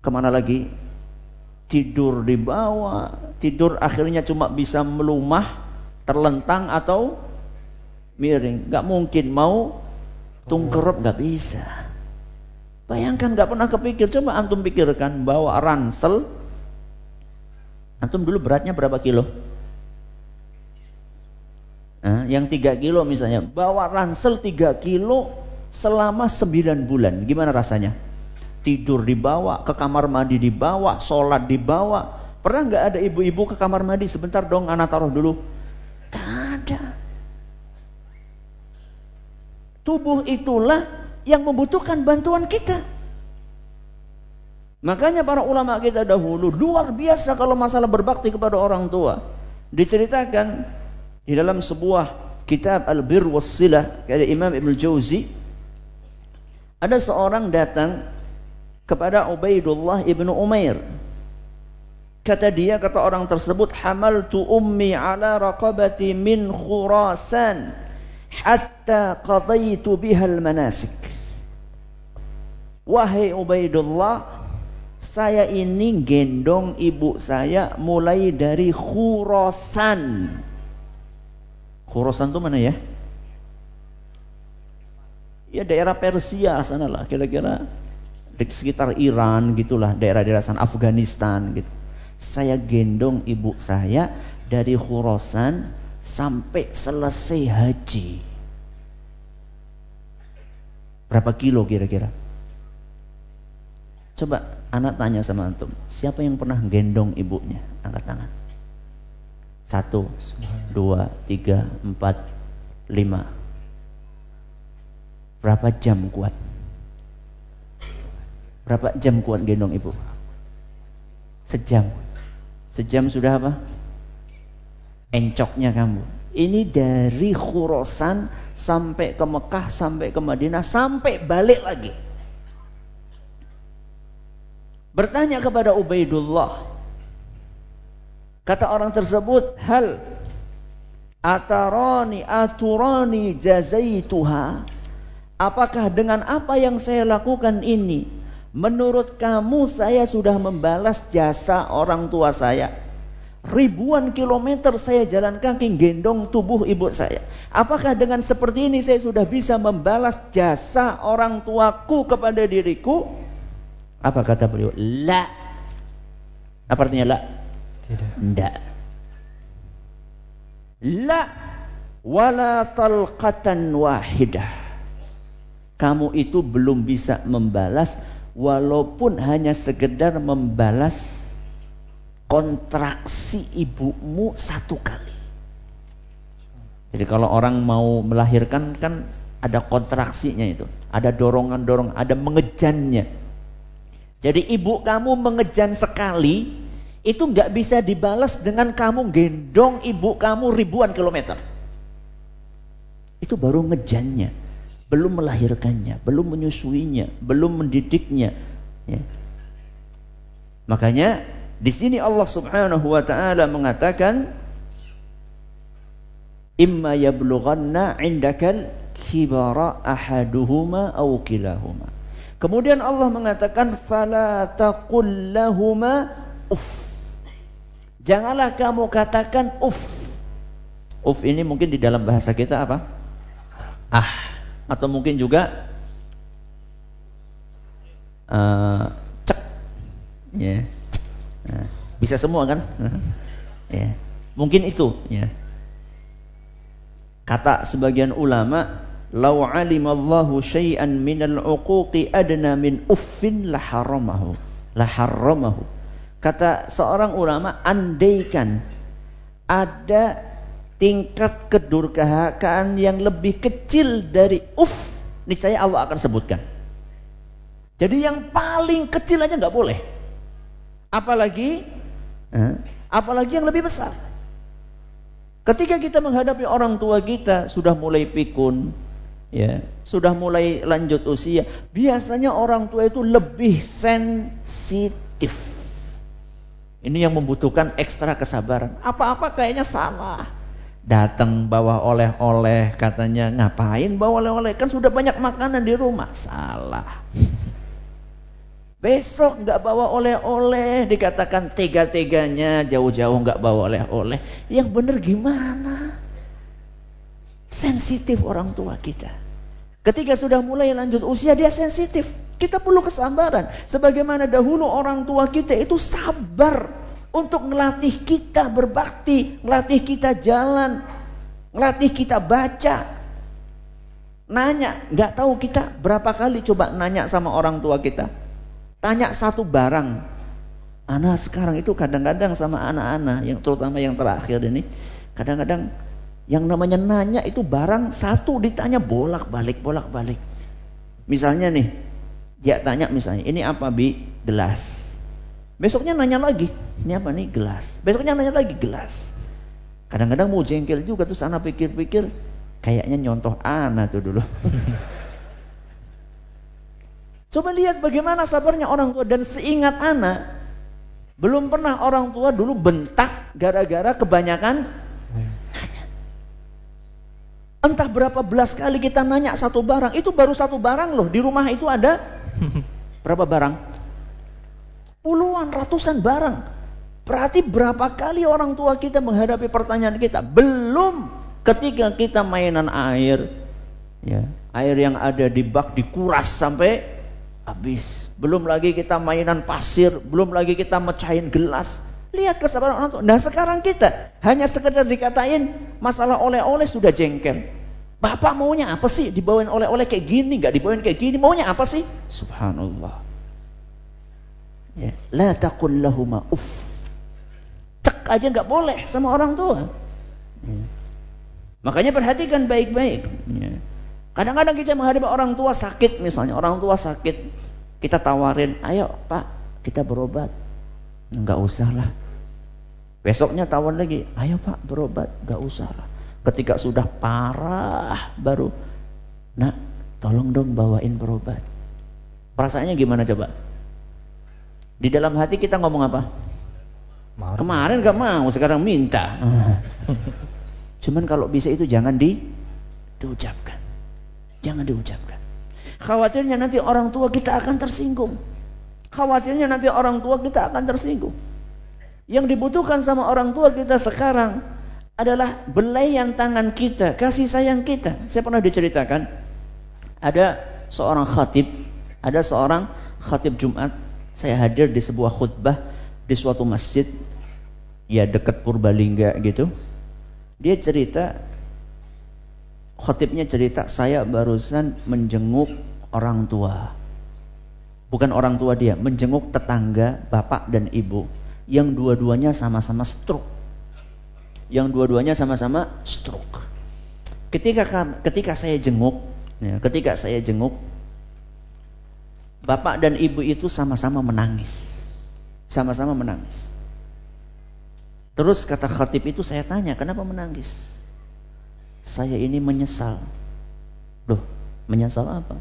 Ke mana lagi? Tidur dibawa. Tidur akhirnya cuma bisa melumah, terlentang atau miring. Gak mungkin mau tungkerep gak bisa. Bayangkan gak pernah kepikir. Coba antum pikirkan bawa ransel Antum dulu beratnya berapa kilo? Nah, yang 3 kilo misalnya, bawa ransel 3 kilo selama 9 bulan. Gimana rasanya? Tidur dibawa, ke kamar mandi dibawa, sholat dibawa. Pernah nggak ada ibu-ibu ke kamar mandi sebentar dong, anak taruh dulu? Gak ada. Tubuh itulah yang membutuhkan bantuan kita. Makanya para ulama kita dahulu luar biasa kalau masalah berbakti kepada orang tua. Diceritakan di dalam sebuah kitab Al-Bir Wassilah dari Imam Ibn Jauzi ada seorang datang kepada Ubaidullah ibnu Umair. Kata dia, kata orang tersebut, hamaltu ummi ala raqabati min khurasan hatta qadaitu bihal manasik. Wahai Ubaidullah, saya ini gendong ibu saya mulai dari Khurasan. Khurasan itu mana ya? Ya daerah Persia sana lah, kira-kira di sekitar Iran gitulah, daerah-daerah sana Afghanistan gitu. Saya gendong ibu saya dari Khurasan sampai selesai haji. Berapa kilo kira-kira? Coba anak tanya sama antum, siapa yang pernah gendong ibunya? Angkat tangan. Satu, dua, tiga, empat, lima. Berapa jam kuat? Berapa jam kuat gendong ibu? Sejam. Sejam sudah apa? Encoknya kamu. Ini dari Khurasan sampai ke Mekah, sampai ke Madinah, sampai balik lagi bertanya kepada Ubaidullah. Kata orang tersebut, hal atarani aturani jazaituha. Apakah dengan apa yang saya lakukan ini menurut kamu saya sudah membalas jasa orang tua saya? Ribuan kilometer saya jalan kaki gendong tubuh ibu saya. Apakah dengan seperti ini saya sudah bisa membalas jasa orang tuaku kepada diriku? Apa kata beliau? La. Apa artinya la? Tidak. Tidak. La wala talqatan wahidah. Kamu itu belum bisa membalas walaupun hanya sekedar membalas kontraksi ibumu satu kali. Jadi kalau orang mau melahirkan kan ada kontraksinya itu, ada dorongan-dorongan, ada mengejannya. Jadi ibu kamu mengejan sekali, itu nggak bisa dibalas dengan kamu gendong ibu kamu ribuan kilometer. Itu baru ngejannya, belum melahirkannya, belum menyusuinya, belum mendidiknya. Ya. Makanya di sini Allah Subhanahu wa taala mengatakan imma yablughanna indakal kibara ahaduhuma aw kilahuma Kemudian Allah mengatakan fala taqul lahuma uff. Janganlah kamu katakan uff. Uff ini mungkin di dalam bahasa kita apa? Ah atau mungkin juga uh, cek. Ya. Yeah. Nah, bisa semua kan? ya. Yeah. Mungkin itu ya. Kata sebagian ulama Lau alimallahu syai'an minal uquqi adna min uffin laharamahu. Laharamahu. Kata seorang ulama, andaikan ada tingkat kedurhakaan yang lebih kecil dari uff, niscaya Allah akan sebutkan. Jadi yang paling kecil aja nggak boleh. Apalagi, eh, apalagi yang lebih besar. Ketika kita menghadapi orang tua kita sudah mulai pikun, ya, sudah mulai lanjut usia, biasanya orang tua itu lebih sensitif. Ini yang membutuhkan ekstra kesabaran. Apa-apa kayaknya salah. Datang bawa oleh-oleh, katanya ngapain bawa oleh-oleh? Kan sudah banyak makanan di rumah. Salah. Besok nggak bawa oleh-oleh, dikatakan tega-teganya jauh-jauh nggak bawa oleh-oleh. Yang benar gimana? Sensitif orang tua kita. Ketika sudah mulai lanjut usia dia sensitif. Kita perlu kesabaran. Sebagaimana dahulu orang tua kita itu sabar untuk melatih kita berbakti, melatih kita jalan, melatih kita baca. Nanya, nggak tahu kita berapa kali coba nanya sama orang tua kita. Tanya satu barang. Anak sekarang itu kadang-kadang sama anak-anak yang terutama yang terakhir ini kadang-kadang yang namanya nanya itu barang satu ditanya bolak-balik bolak-balik. Misalnya nih, dia tanya misalnya, "Ini apa, Bi?" Gelas. Besoknya nanya lagi, "Ini apa nih?" Gelas. Besoknya nanya lagi, gelas. Kadang-kadang mau jengkel juga terus anak pikir-pikir kayaknya nyontoh anak tuh dulu. Coba lihat bagaimana sabarnya orang tua dan seingat anak belum pernah orang tua dulu bentak gara-gara kebanyakan Entah berapa belas kali kita nanya satu barang, itu baru satu barang loh. Di rumah itu ada berapa barang? Puluhan, ratusan barang. Berarti berapa kali orang tua kita menghadapi pertanyaan kita? Belum ketika kita mainan air. Ya, air yang ada di bak dikuras sampai habis. Belum lagi kita mainan pasir, belum lagi kita mecahin gelas. Lihat kesabaran orang tua. Nah sekarang kita hanya sekedar dikatain masalah oleh-oleh sudah jengkel. Bapak maunya apa sih? Dibawain oleh-oleh kayak gini, nggak dibawain kayak gini. Maunya apa sih? Subhanallah. Ya. La taqul lahuma uff. Cek aja nggak boleh sama orang tua. Ya. Makanya perhatikan baik-baik. Ya. Kadang-kadang kita menghadapi orang tua sakit misalnya, orang tua sakit, kita tawarin, ayo pak, kita berobat. Enggak usah lah. Besoknya tawar lagi, ayo pak berobat, enggak usah lah. Ketika sudah parah baru, nak tolong dong bawain berobat. Perasaannya gimana coba? Di dalam hati kita ngomong apa? Kemarin, Kemarin gak mau, sekarang minta. Cuman kalau bisa itu jangan di diucapkan. Jangan diucapkan. Khawatirnya nanti orang tua kita akan tersinggung. Khawatirnya nanti orang tua kita akan tersinggung. Yang dibutuhkan sama orang tua kita sekarang adalah belayan tangan kita, kasih sayang kita. Saya pernah diceritakan, ada seorang khatib, ada seorang khatib Jumat, saya hadir di sebuah khutbah di suatu masjid, ya dekat Purbalingga gitu. Dia cerita khotibnya cerita saya barusan menjenguk orang tua. Bukan orang tua dia, menjenguk tetangga, bapak dan ibu yang dua-duanya sama-sama stroke. Yang dua-duanya sama-sama stroke. Ketika ketika saya jenguk, ya, ketika saya jenguk, bapak dan ibu itu sama-sama menangis. Sama-sama menangis. Terus kata khatib itu saya tanya, kenapa menangis? Saya ini menyesal. Loh, menyesal apa?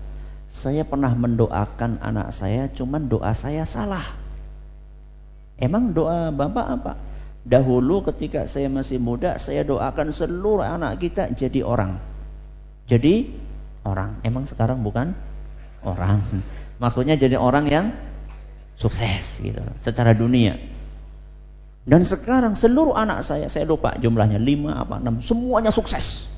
Saya pernah mendoakan anak saya, cuman doa saya salah. Emang doa Bapak apa? Dahulu ketika saya masih muda, saya doakan seluruh anak kita jadi orang. Jadi orang. Emang sekarang bukan orang. Maksudnya jadi orang yang sukses gitu secara dunia. Dan sekarang seluruh anak saya, saya lupa jumlahnya lima apa enam, semuanya sukses.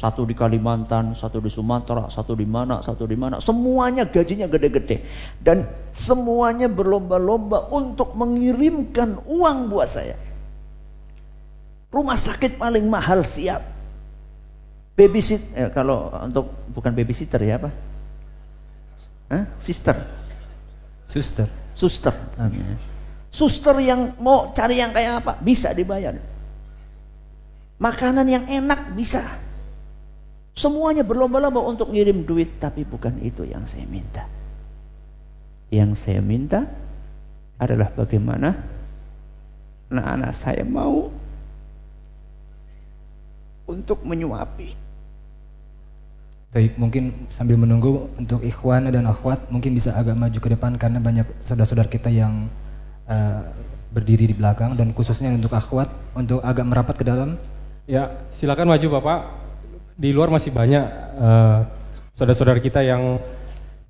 Satu di Kalimantan, satu di Sumatera, satu di mana, satu di mana. Semuanya gajinya gede-gede. Dan semuanya berlomba-lomba untuk mengirimkan uang buat saya. Rumah sakit paling mahal siap. Babysit, eh, kalau untuk bukan babysitter ya apa? Hah? Sister. Suster. Suster. Suster yang mau cari yang kayak apa? Bisa dibayar. Makanan yang enak bisa Semuanya berlomba-lomba untuk ngirim duit, tapi bukan itu yang saya minta. Yang saya minta adalah bagaimana anak-anak saya mau untuk menyuapi. Baik, mungkin sambil menunggu untuk ikhwan dan akhwat mungkin bisa agak maju ke depan karena banyak saudara-saudara kita yang uh, berdiri di belakang dan khususnya untuk akhwat untuk agak merapat ke dalam. Ya, silakan maju Bapak. Di luar masih banyak uh, saudara-saudara kita yang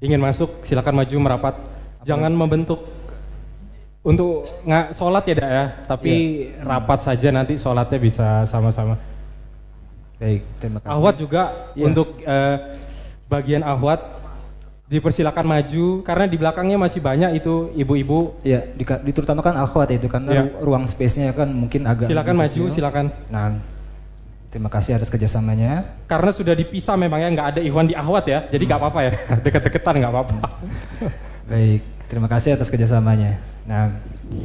ingin masuk, silakan maju merapat. Jangan membentuk untuk nggak sholat ya dak ya, tapi ya. rapat saja nanti sholatnya bisa sama-sama. Baik, terima kasih. Ahwat juga ya. untuk uh, bagian ahwat dipersilakan maju karena di belakangnya masih banyak itu ibu-ibu. Ya, di, diterutamakan ahwat itu karena ya. ruang space-nya kan mungkin agak. Silakan maju, kecil. silakan. Nah, terima kasih atas kerjasamanya. Karena sudah dipisah memangnya nggak ada Ikhwan di ahwat ya, jadi nggak hmm. apa-apa ya, deket-deketan nggak apa-apa. Baik, terima kasih atas kerjasamanya. Nah,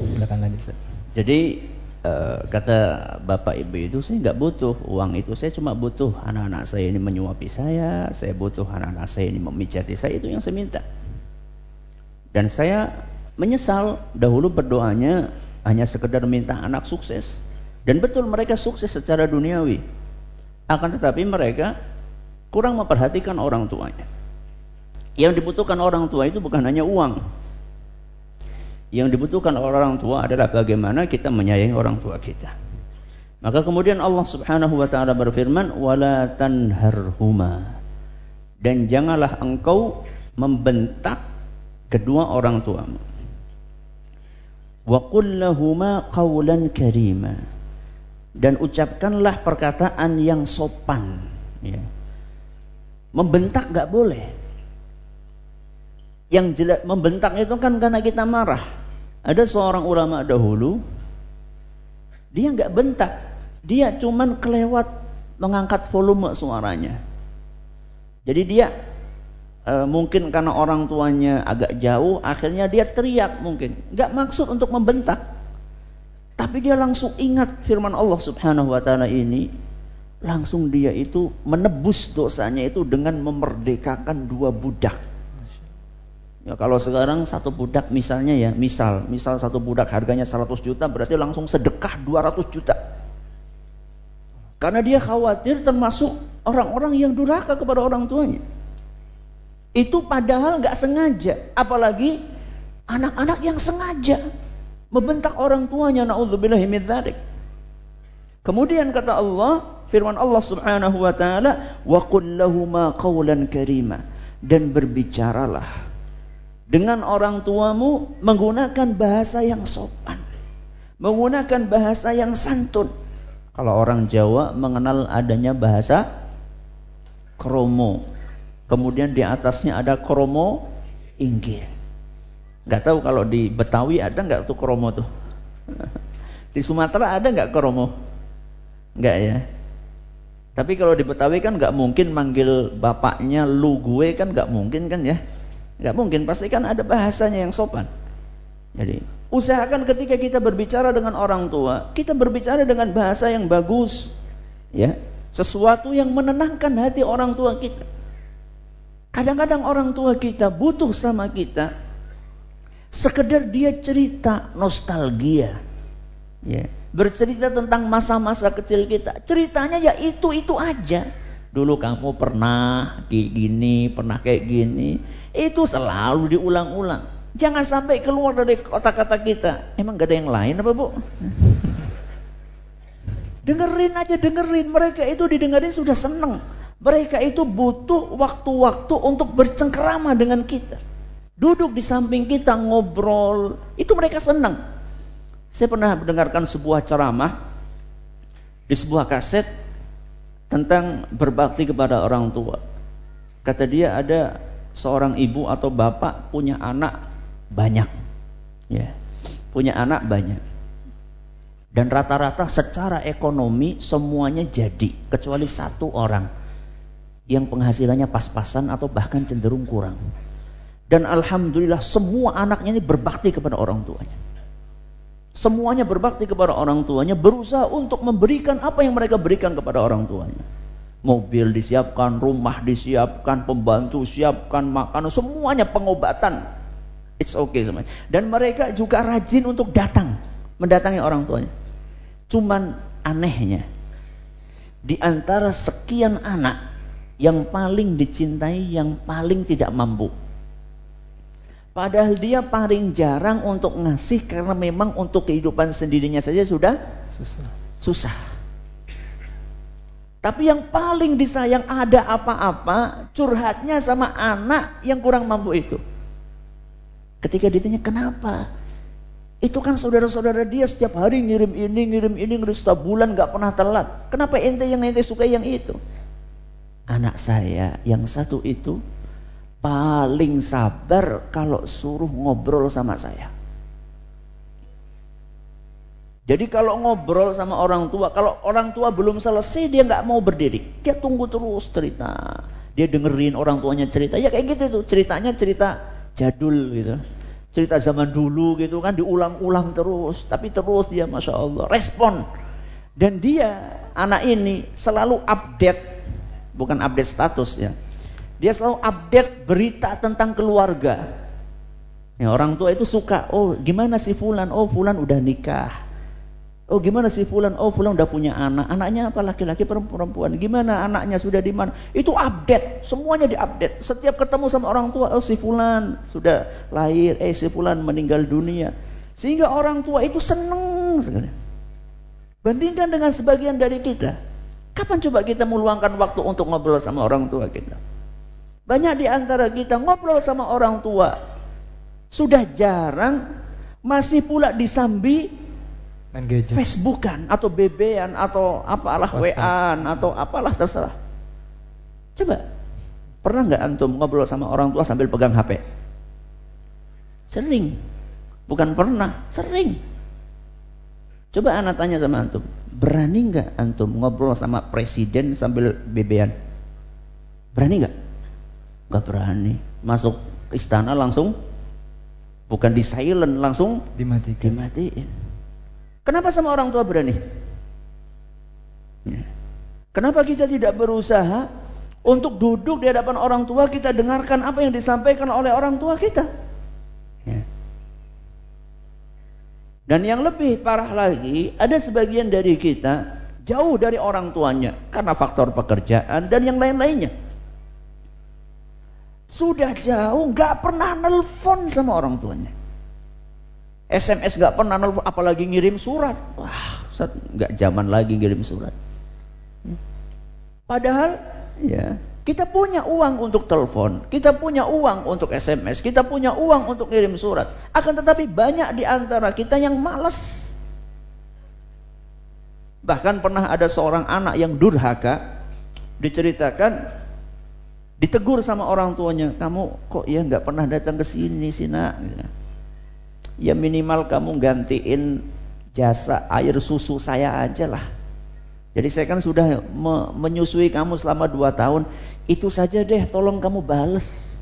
silakan lanjut. Jadi uh, kata bapak ibu itu saya nggak butuh uang itu, saya cuma butuh anak-anak saya ini menyuapi saya, saya butuh anak-anak saya ini memijati saya itu yang saya minta. Dan saya menyesal dahulu berdoanya hanya sekedar minta anak sukses. Dan betul mereka sukses secara duniawi. Akan tetapi mereka kurang memperhatikan orang tuanya. Yang dibutuhkan orang tua itu bukan hanya uang, yang dibutuhkan orang tua adalah bagaimana kita menyayangi orang tua kita. Maka kemudian Allah Subhanahu wa taala berfirman, "Wala tanharhuma." Dan janganlah engkau membentak kedua orang tuamu. Wa qul lahumā qawlan karima. Dan ucapkanlah perkataan yang sopan, ya. Membentak gak boleh. Yang jelek membentak itu kan karena kita marah. Ada seorang ulama dahulu, dia nggak bentak, dia cuman kelewat mengangkat volume suaranya. Jadi dia e, mungkin karena orang tuanya agak jauh, akhirnya dia teriak mungkin, nggak maksud untuk membentak, tapi dia langsung ingat firman Allah Subhanahu Wa Taala ini, langsung dia itu menebus dosanya itu dengan memerdekakan dua budak. Ya, kalau sekarang satu budak misalnya ya, misal, misal satu budak harganya 100 juta berarti langsung sedekah 200 juta. Karena dia khawatir termasuk orang-orang yang durhaka kepada orang tuanya. Itu padahal nggak sengaja, apalagi anak-anak yang sengaja membentak orang tuanya naudzubillahi. Kemudian kata Allah, firman Allah Subhanahu wa taala, "Wa qul lahumu qawlan karima" dan berbicaralah dengan orang tuamu menggunakan bahasa yang sopan, menggunakan bahasa yang santun. Kalau orang Jawa mengenal adanya bahasa kromo, kemudian di atasnya ada kromo inggil. Gak tahu kalau di Betawi ada nggak tuh kromo tuh? Di Sumatera ada nggak kromo? Nggak ya. Tapi kalau di Betawi kan nggak mungkin manggil bapaknya lu gue kan nggak mungkin kan ya. Nggak mungkin, pasti kan ada bahasanya yang sopan. Jadi, usahakan ketika kita berbicara dengan orang tua, kita berbicara dengan bahasa yang bagus. Ya, sesuatu yang menenangkan hati orang tua kita. Kadang-kadang orang tua kita butuh sama kita sekedar dia cerita nostalgia. Ya, bercerita tentang masa-masa kecil kita. Ceritanya ya itu-itu aja. Dulu kamu pernah gini, pernah kayak gini. Itu selalu diulang-ulang. Jangan sampai keluar dari kata-kata kita. Emang gak ada yang lain apa bu? dengerin aja dengerin. Mereka itu didengerin sudah seneng. Mereka itu butuh waktu-waktu untuk bercengkerama dengan kita. Duduk di samping kita ngobrol. Itu mereka senang. Saya pernah mendengarkan sebuah ceramah di sebuah kaset tentang berbakti kepada orang tua. Kata dia ada seorang ibu atau bapak punya anak banyak. Ya. Punya anak banyak. Dan rata-rata secara ekonomi semuanya jadi kecuali satu orang yang penghasilannya pas-pasan atau bahkan cenderung kurang. Dan alhamdulillah semua anaknya ini berbakti kepada orang tuanya. Semuanya berbakti kepada orang tuanya, berusaha untuk memberikan apa yang mereka berikan kepada orang tuanya. Mobil disiapkan, rumah disiapkan, pembantu siapkan, makanan, semuanya pengobatan. It's okay semuanya. Dan mereka juga rajin untuk datang, mendatangi orang tuanya. Cuman anehnya, di antara sekian anak yang paling dicintai, yang paling tidak mampu. Padahal dia paling jarang untuk ngasih karena memang untuk kehidupan sendirinya saja sudah susah. susah. Tapi yang paling disayang ada apa-apa, curhatnya sama anak yang kurang mampu itu. Ketika ditanya kenapa? Itu kan saudara-saudara dia setiap hari ngirim ini, ngirim ini, ngirim setiap bulan gak pernah telat. Kenapa ente yang ente suka yang itu? Anak saya yang satu itu paling sabar kalau suruh ngobrol sama saya. Jadi kalau ngobrol sama orang tua, kalau orang tua belum selesai dia nggak mau berdiri, dia tunggu terus cerita. Dia dengerin orang tuanya cerita, ya kayak gitu tuh ceritanya cerita jadul gitu, cerita zaman dulu gitu kan diulang-ulang terus, tapi terus dia masya Allah respon. Dan dia anak ini selalu update, bukan update status ya. Dia selalu update berita tentang keluarga. Ya, orang tua itu suka, oh gimana si Fulan? Oh Fulan udah nikah. Oh gimana si Fulan? Oh Fulan udah punya anak. Anaknya apa laki-laki perempuan? Gimana anaknya sudah di mana? Itu update, semuanya diupdate. Setiap ketemu sama orang tua, oh si Fulan sudah lahir, eh si Fulan meninggal dunia. Sehingga orang tua itu seneng sekali. Bandingkan dengan sebagian dari kita. Kapan coba kita meluangkan waktu untuk ngobrol sama orang tua kita? Banyak di antara kita ngobrol sama orang tua. Sudah jarang, masih pula disambi main gadget. Facebookan atau BB-an atau apalah WA-an atau apalah terserah. Coba. Pernah nggak antum ngobrol sama orang tua sambil pegang HP? Sering. Bukan pernah, sering. Coba anak tanya sama antum, berani nggak antum ngobrol sama presiden sambil BB-an? Berani nggak? Nggak berani. Masuk istana langsung bukan di silent langsung dimatikan. dimatiin. Kenapa sama orang tua berani? Ya. Kenapa kita tidak berusaha untuk duduk di hadapan orang tua kita dengarkan apa yang disampaikan oleh orang tua kita? Ya. Dan yang lebih parah lagi, ada sebagian dari kita jauh dari orang tuanya karena faktor pekerjaan dan yang lain-lainnya. Sudah jauh, nggak pernah nelfon sama orang tuanya. SMS nggak pernah nelfon, apalagi ngirim surat. Wah, nggak zaman lagi ngirim surat. Padahal ya kita punya uang untuk telepon, kita punya uang untuk SMS, kita punya uang untuk ngirim surat. Akan tetapi banyak di antara kita yang malas. Bahkan pernah ada seorang anak yang durhaka diceritakan ditegur sama orang tuanya, kamu kok ya nggak pernah datang ke sini sih nak ya minimal kamu gantiin jasa air susu saya aja lah. Jadi saya kan sudah me menyusui kamu selama dua tahun, itu saja deh tolong kamu bales.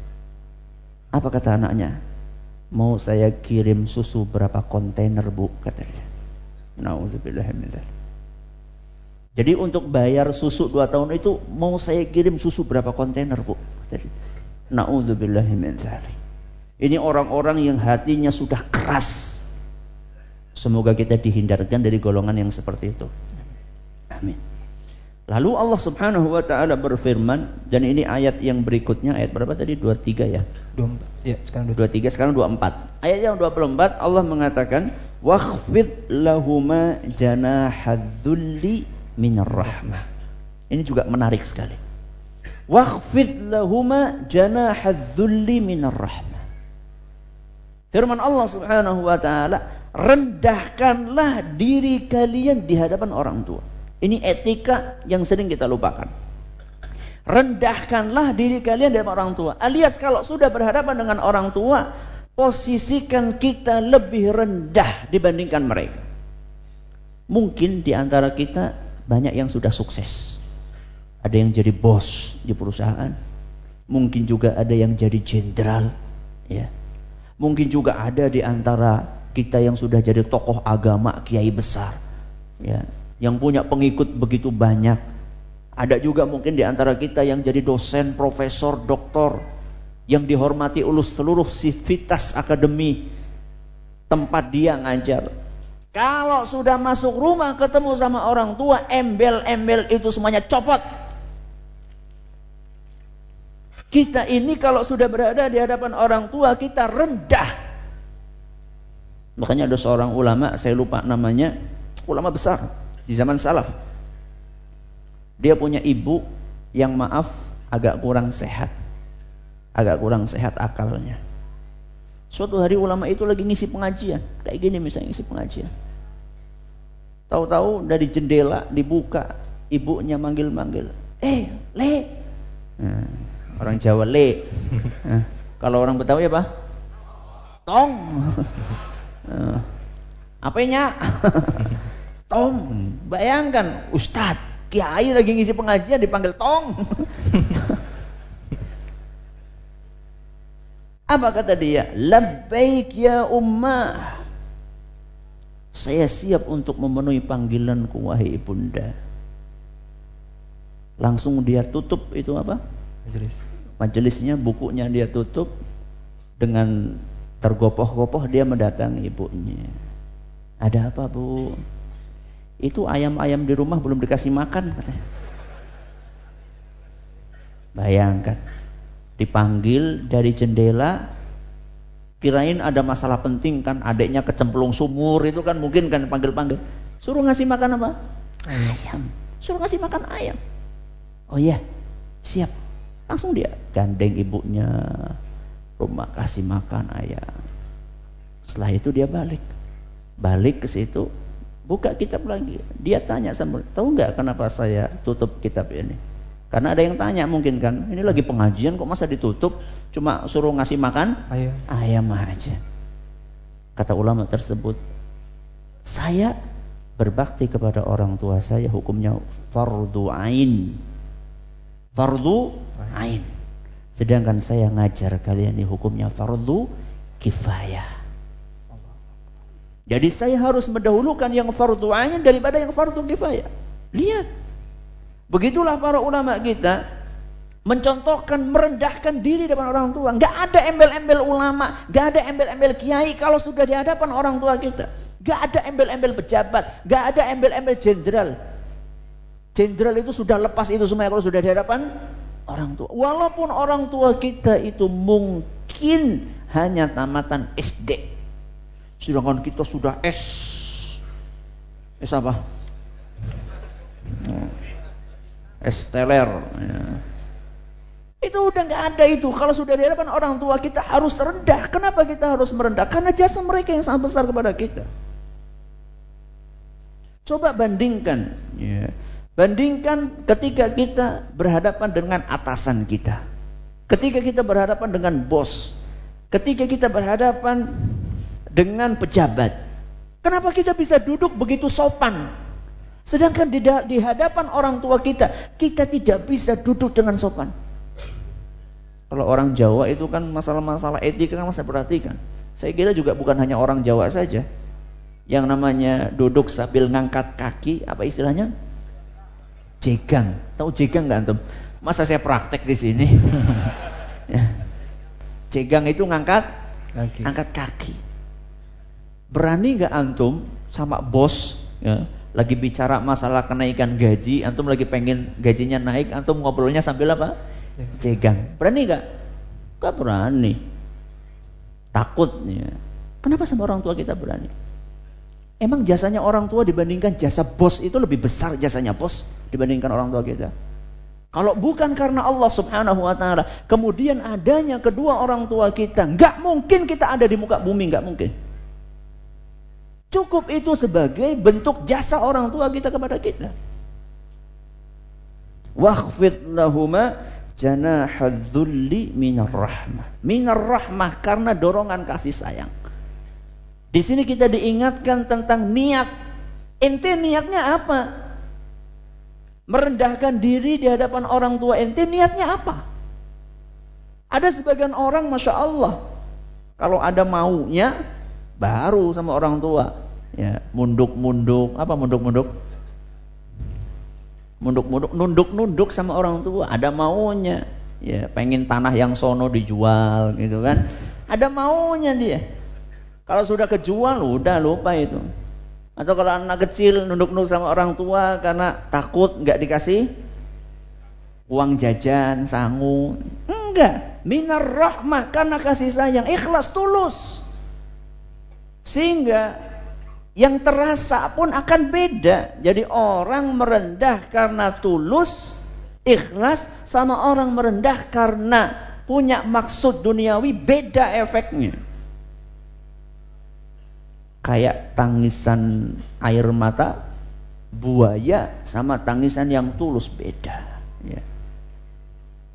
Apa kata anaknya? Mau saya kirim susu berapa kontainer bu? Kata dia. Jadi untuk bayar susu dua tahun itu mau saya kirim susu berapa kontainer bu? Kata dia. Na'udzubillah min ini orang-orang yang hatinya sudah keras. Semoga kita dihindarkan dari golongan yang seperti itu. Amin. Lalu Allah Subhanahu wa taala berfirman dan ini ayat yang berikutnya ayat berapa tadi? 23 ya. 24. Ya, sekarang 23 sekarang 24. Ayat yang 24 Allah mengatakan wakhfid lahuma janahadzulli minar rahmah. Ini juga menarik sekali. Wakhfid lahuma janahadzulli minar rahmah. Firman Allah Subhanahu wa taala, rendahkanlah diri kalian di hadapan orang tua. Ini etika yang sering kita lupakan. Rendahkanlah diri kalian hadapan orang tua. Alias kalau sudah berhadapan dengan orang tua, posisikan kita lebih rendah dibandingkan mereka. Mungkin di antara kita banyak yang sudah sukses. Ada yang jadi bos di perusahaan. Mungkin juga ada yang jadi jenderal, ya Mungkin juga ada di antara kita yang sudah jadi tokoh agama, kiai besar, ya, yang punya pengikut begitu banyak. Ada juga mungkin di antara kita yang jadi dosen, profesor, doktor yang dihormati oleh seluruh sivitas akademi tempat dia ngajar. Kalau sudah masuk rumah ketemu sama orang tua, embel-embel itu semuanya copot. Kita ini kalau sudah berada di hadapan orang tua, kita rendah. Makanya ada seorang ulama, saya lupa namanya, ulama besar di zaman salaf dia punya ibu yang maaf agak kurang sehat. Agak kurang sehat akalnya. Suatu hari ulama itu lagi ngisi pengajian. Kayak gini misalnya ngisi pengajian. Tahu-tahu dari jendela dibuka. Ibunya manggil-manggil. Eh, le. Nah, orang Jawa le. Nah, kalau orang Betawi apa? Tong. Nah, apanya? Tong. Bayangkan, Ustadz kiai lagi ngisi pengajian dipanggil tong. Apa kata dia? Labbaik ya ummah. Saya siap untuk memenuhi panggilanku wahai ibunda. Langsung dia tutup itu apa? Majelis. Majelisnya, bukunya dia tutup dengan tergopoh-gopoh dia mendatangi ibunya. Ada apa, Bu? Itu ayam-ayam di rumah belum dikasih makan katanya. Bayangkan, dipanggil dari jendela, kirain ada masalah penting kan, adiknya kecemplung sumur itu kan mungkin kan panggil-panggil. Suruh ngasih makan apa? Ayam. Suruh ngasih makan ayam. Oh iya, siap. Langsung dia gandeng ibunya, rumah kasih makan ayam. Setelah itu dia balik. Balik ke situ, Buka kitab lagi. Dia tanya sama, tahu nggak kenapa saya tutup kitab ini? Karena ada yang tanya mungkin kan, ini lagi pengajian kok masa ditutup? Cuma suruh ngasih makan ayam, ayam aja. Kata ulama tersebut, saya berbakti kepada orang tua saya hukumnya fardu ain. Fardu ain. Sedangkan saya ngajar kalian ini hukumnya fardu kifayah. Jadi saya harus mendahulukan yang fardu ain daripada yang fardu kifayah. Lihat. Begitulah para ulama kita mencontohkan merendahkan diri depan orang tua. Enggak ada embel-embel ulama, enggak ada embel-embel kiai kalau sudah di hadapan orang tua kita. Enggak ada embel-embel pejabat, enggak ada embel-embel jenderal. Jenderal itu sudah lepas itu semua kalau sudah di hadapan orang tua. Walaupun orang tua kita itu mungkin hanya tamatan SD. Sedangkan kita sudah S. S apa? S teler. Ya. Itu udah nggak ada itu. Kalau sudah di hadapan orang tua kita harus rendah. Kenapa kita harus merendah? Karena jasa mereka yang sangat besar kepada kita. Coba bandingkan. Ya. Bandingkan ketika kita berhadapan dengan atasan kita. Ketika kita berhadapan dengan bos. Ketika kita berhadapan dengan pejabat. Kenapa kita bisa duduk begitu sopan? Sedangkan di, di hadapan orang tua kita, kita tidak bisa duduk dengan sopan. Kalau orang Jawa itu kan masalah-masalah etika kan masih perhatikan. Saya kira juga bukan hanya orang Jawa saja. Yang namanya duduk sambil ngangkat kaki, apa istilahnya? Jegang. Tahu jegang nggak antum? Masa saya praktek di sini? ya. Jegang itu ngangkat kaki. angkat kaki. Berani nggak antum sama bos ya, lagi bicara masalah kenaikan gaji, antum lagi pengen gajinya naik, antum ngobrolnya sambil apa? Cegang. Berani nggak? Gak berani. Takutnya. Kenapa sama orang tua kita berani? Emang jasanya orang tua dibandingkan jasa bos itu lebih besar jasanya bos dibandingkan orang tua kita. Kalau bukan karena Allah Subhanahu wa taala, kemudian adanya kedua orang tua kita, nggak mungkin kita ada di muka bumi, nggak mungkin. Cukup itu sebagai bentuk jasa orang tua kita kepada kita. Wakhfid lahuma janahadzulli minar rahmah. Minar rahmah karena dorongan kasih sayang. Di sini kita diingatkan tentang niat. Ente niatnya apa? Merendahkan diri di hadapan orang tua ente niatnya apa? Ada sebagian orang Masya Allah. Kalau ada maunya baru sama orang tua ya munduk-munduk apa munduk-munduk Munduk-munduk, nunduk-nunduk sama orang tua, ada maunya. Ya, pengen tanah yang sono dijual gitu kan. Ada maunya dia. Kalau sudah kejual udah lupa itu. Atau kalau anak kecil nunduk-nunduk sama orang tua karena takut nggak dikasih uang jajan, sangu. Enggak, minar rahmah karena kasih sayang, ikhlas tulus. Sehingga yang terasa pun akan beda. Jadi orang merendah karena tulus, ikhlas sama orang merendah karena punya maksud duniawi beda efeknya. Kayak tangisan air mata buaya sama tangisan yang tulus beda. Ya.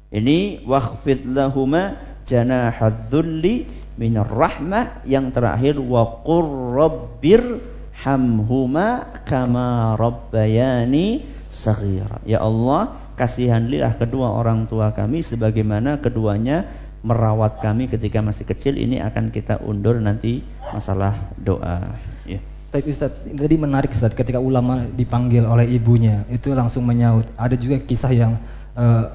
Ini wakhfid lahuma janahadzulli minar rahmah yang terakhir wa qur rabbir hamhuma kama rabbayani saghira. Ya Allah, kasihanilah kedua orang tua kami sebagaimana keduanya merawat kami ketika masih kecil. Ini akan kita undur nanti masalah doa. Ya. Tapi Ustaz, tadi menarik Ustaz ketika ulama dipanggil oleh ibunya, itu langsung menyaut. Ada juga kisah yang uh,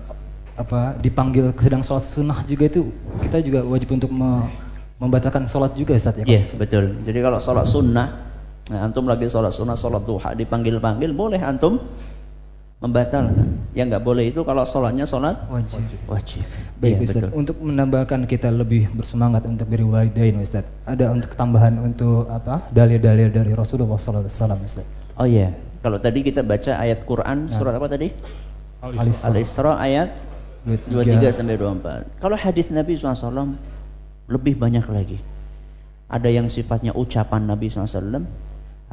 apa dipanggil sedang sholat sunnah juga itu kita juga wajib untuk me, membatalkan sholat juga Ustaz ya? Iya betul. Jadi kalau sholat sunnah, nah, antum lagi sholat sunnah, sholat duha dipanggil-panggil boleh antum membatalkan. Yang nggak boleh itu kalau sholatnya sholat wajib. Wajib. Baik ya, Ustaz. Betul. Untuk menambahkan kita lebih bersemangat untuk beri walidain Ustaz. Ada untuk tambahan untuk apa? Dalil-dalil dari Rasulullah SAW Ustaz. Oh iya. Kalau tadi kita baca ayat Quran nah. surat apa tadi? Al-Isra ayat 23 sampai 24. Kalau hadis Nabi SAW lebih banyak lagi. Ada yang sifatnya ucapan Nabi SAW,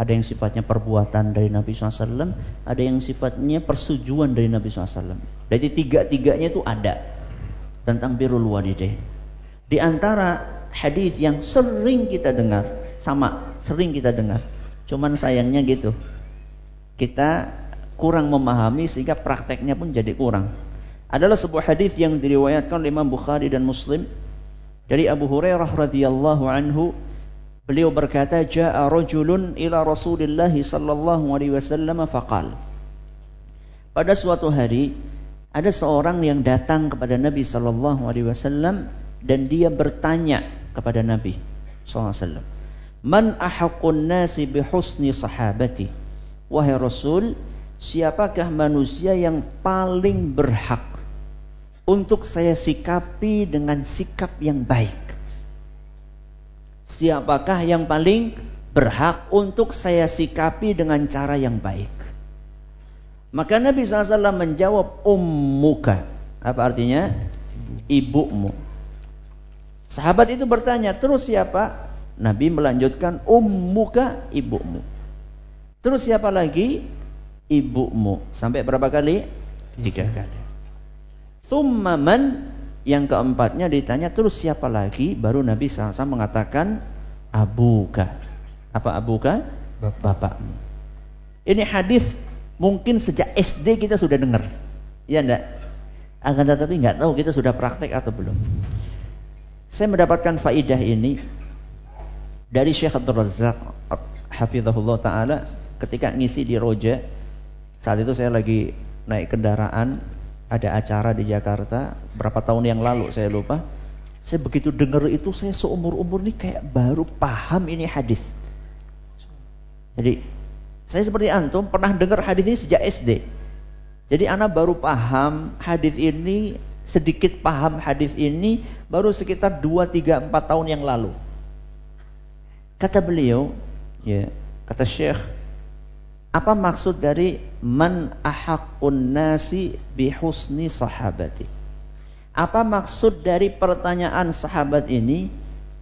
ada yang sifatnya perbuatan dari Nabi SAW, ada yang sifatnya persetujuan dari Nabi SAW. Jadi tiga-tiganya itu ada tentang birrul walidain. Di antara hadis yang sering kita dengar, sama sering kita dengar. Cuman sayangnya gitu. Kita kurang memahami sehingga prakteknya pun jadi kurang. Adalah sebuah hadis yang diriwayatkan oleh Imam Bukhari dan Muslim dari Abu Hurairah radhiyallahu anhu beliau berkata jaa rajulun ila Rasulillah sallallahu alaihi wasallam faqal. Pada suatu hari ada seorang yang datang kepada Nabi sallallahu alaihi wasallam dan dia bertanya kepada Nabi sallallahu alaihi wasallam Man ahaqqun nasi bihusni sahabati? Wahai Rasul siapakah manusia yang paling berhak untuk saya sikapi dengan sikap yang baik. Siapakah yang paling berhak untuk saya sikapi dengan cara yang baik? Maka Nabi SAW menjawab ummuka. Apa artinya? Ibumu. Sahabat itu bertanya, terus siapa? Nabi melanjutkan ummuka ibumu. Terus siapa lagi? Ibumu. Sampai berapa kali? Tiga kali. Tummaman yang keempatnya ditanya terus siapa lagi? Baru Nabi SAW mengatakan abuka. Apa abuka? Bapakmu. Ini hadis mungkin sejak SD kita sudah dengar. Ya enggak? Akan tetapi enggak tahu kita sudah praktek atau belum. Saya mendapatkan faidah ini dari Syekh Abdul Razak hafizahullah taala ketika ngisi di Roja. Saat itu saya lagi naik kendaraan ada acara di Jakarta berapa tahun yang lalu saya lupa. Saya begitu dengar itu saya seumur-umur ini kayak baru paham ini hadis. Jadi saya seperti antum pernah dengar hadis ini sejak SD. Jadi anak baru paham hadis ini sedikit paham hadis ini baru sekitar 2 3 4 tahun yang lalu. Kata beliau, ya, kata Syekh apa maksud dari man ahakun nasi bihusni sahabati? Apa maksud dari pertanyaan sahabat ini?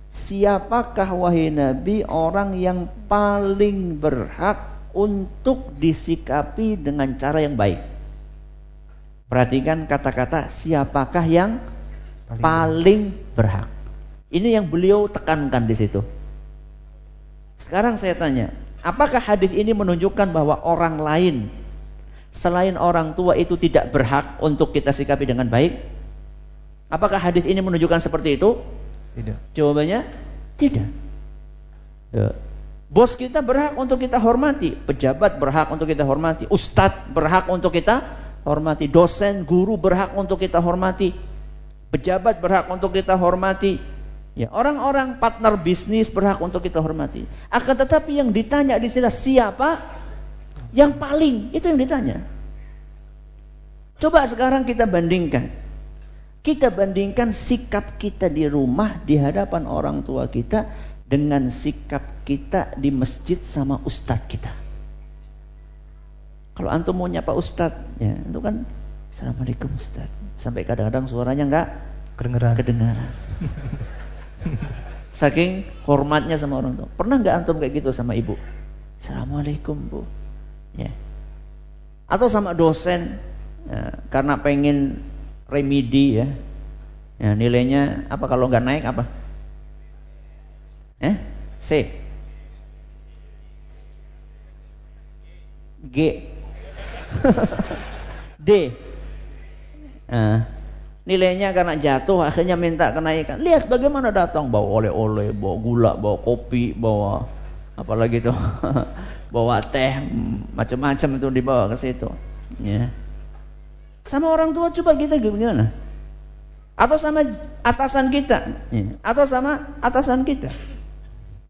Siapakah wahai Nabi orang yang paling berhak untuk disikapi dengan cara yang baik? Perhatikan kata-kata siapakah yang paling, paling berhak. Ini yang beliau tekankan di situ. Sekarang saya tanya, Apakah hadis ini menunjukkan bahwa orang lain selain orang tua itu tidak berhak untuk kita sikapi dengan baik? Apakah hadis ini menunjukkan seperti itu? Tidak. Jawabannya tidak. Ya. Bos kita berhak untuk kita hormati, pejabat berhak untuk kita hormati, ustadz berhak untuk kita hormati, dosen, guru berhak untuk kita hormati, pejabat berhak untuk kita hormati, ya orang-orang partner bisnis berhak untuk kita hormati. Akan tetapi yang ditanya di sini siapa yang paling itu yang ditanya. Coba sekarang kita bandingkan. Kita bandingkan sikap kita di rumah di hadapan orang tua kita dengan sikap kita di masjid sama ustadz kita. Kalau antum mau nyapa ustadz, ya itu kan Assalamualaikum ustadz. Sampai kadang-kadang suaranya enggak kedengaran. kedengaran. Saking hormatnya sama orang tua. Pernah nggak antum kayak gitu sama ibu? Assalamualaikum bu. Ya. Atau sama dosen, ya, karena pengen remedi ya. Ya, nilainya apa kalau nggak naik apa? Eh? C. G. D. Nah, nilainya karena jatuh akhirnya minta kenaikan. Lihat bagaimana datang bawa oleh-oleh, bawa gula, bawa kopi, bawa apalagi itu bawa teh, macam-macam itu dibawa ke situ. Ya. Sama orang tua coba kita gimana? Atau sama atasan kita, ya. atau sama atasan kita.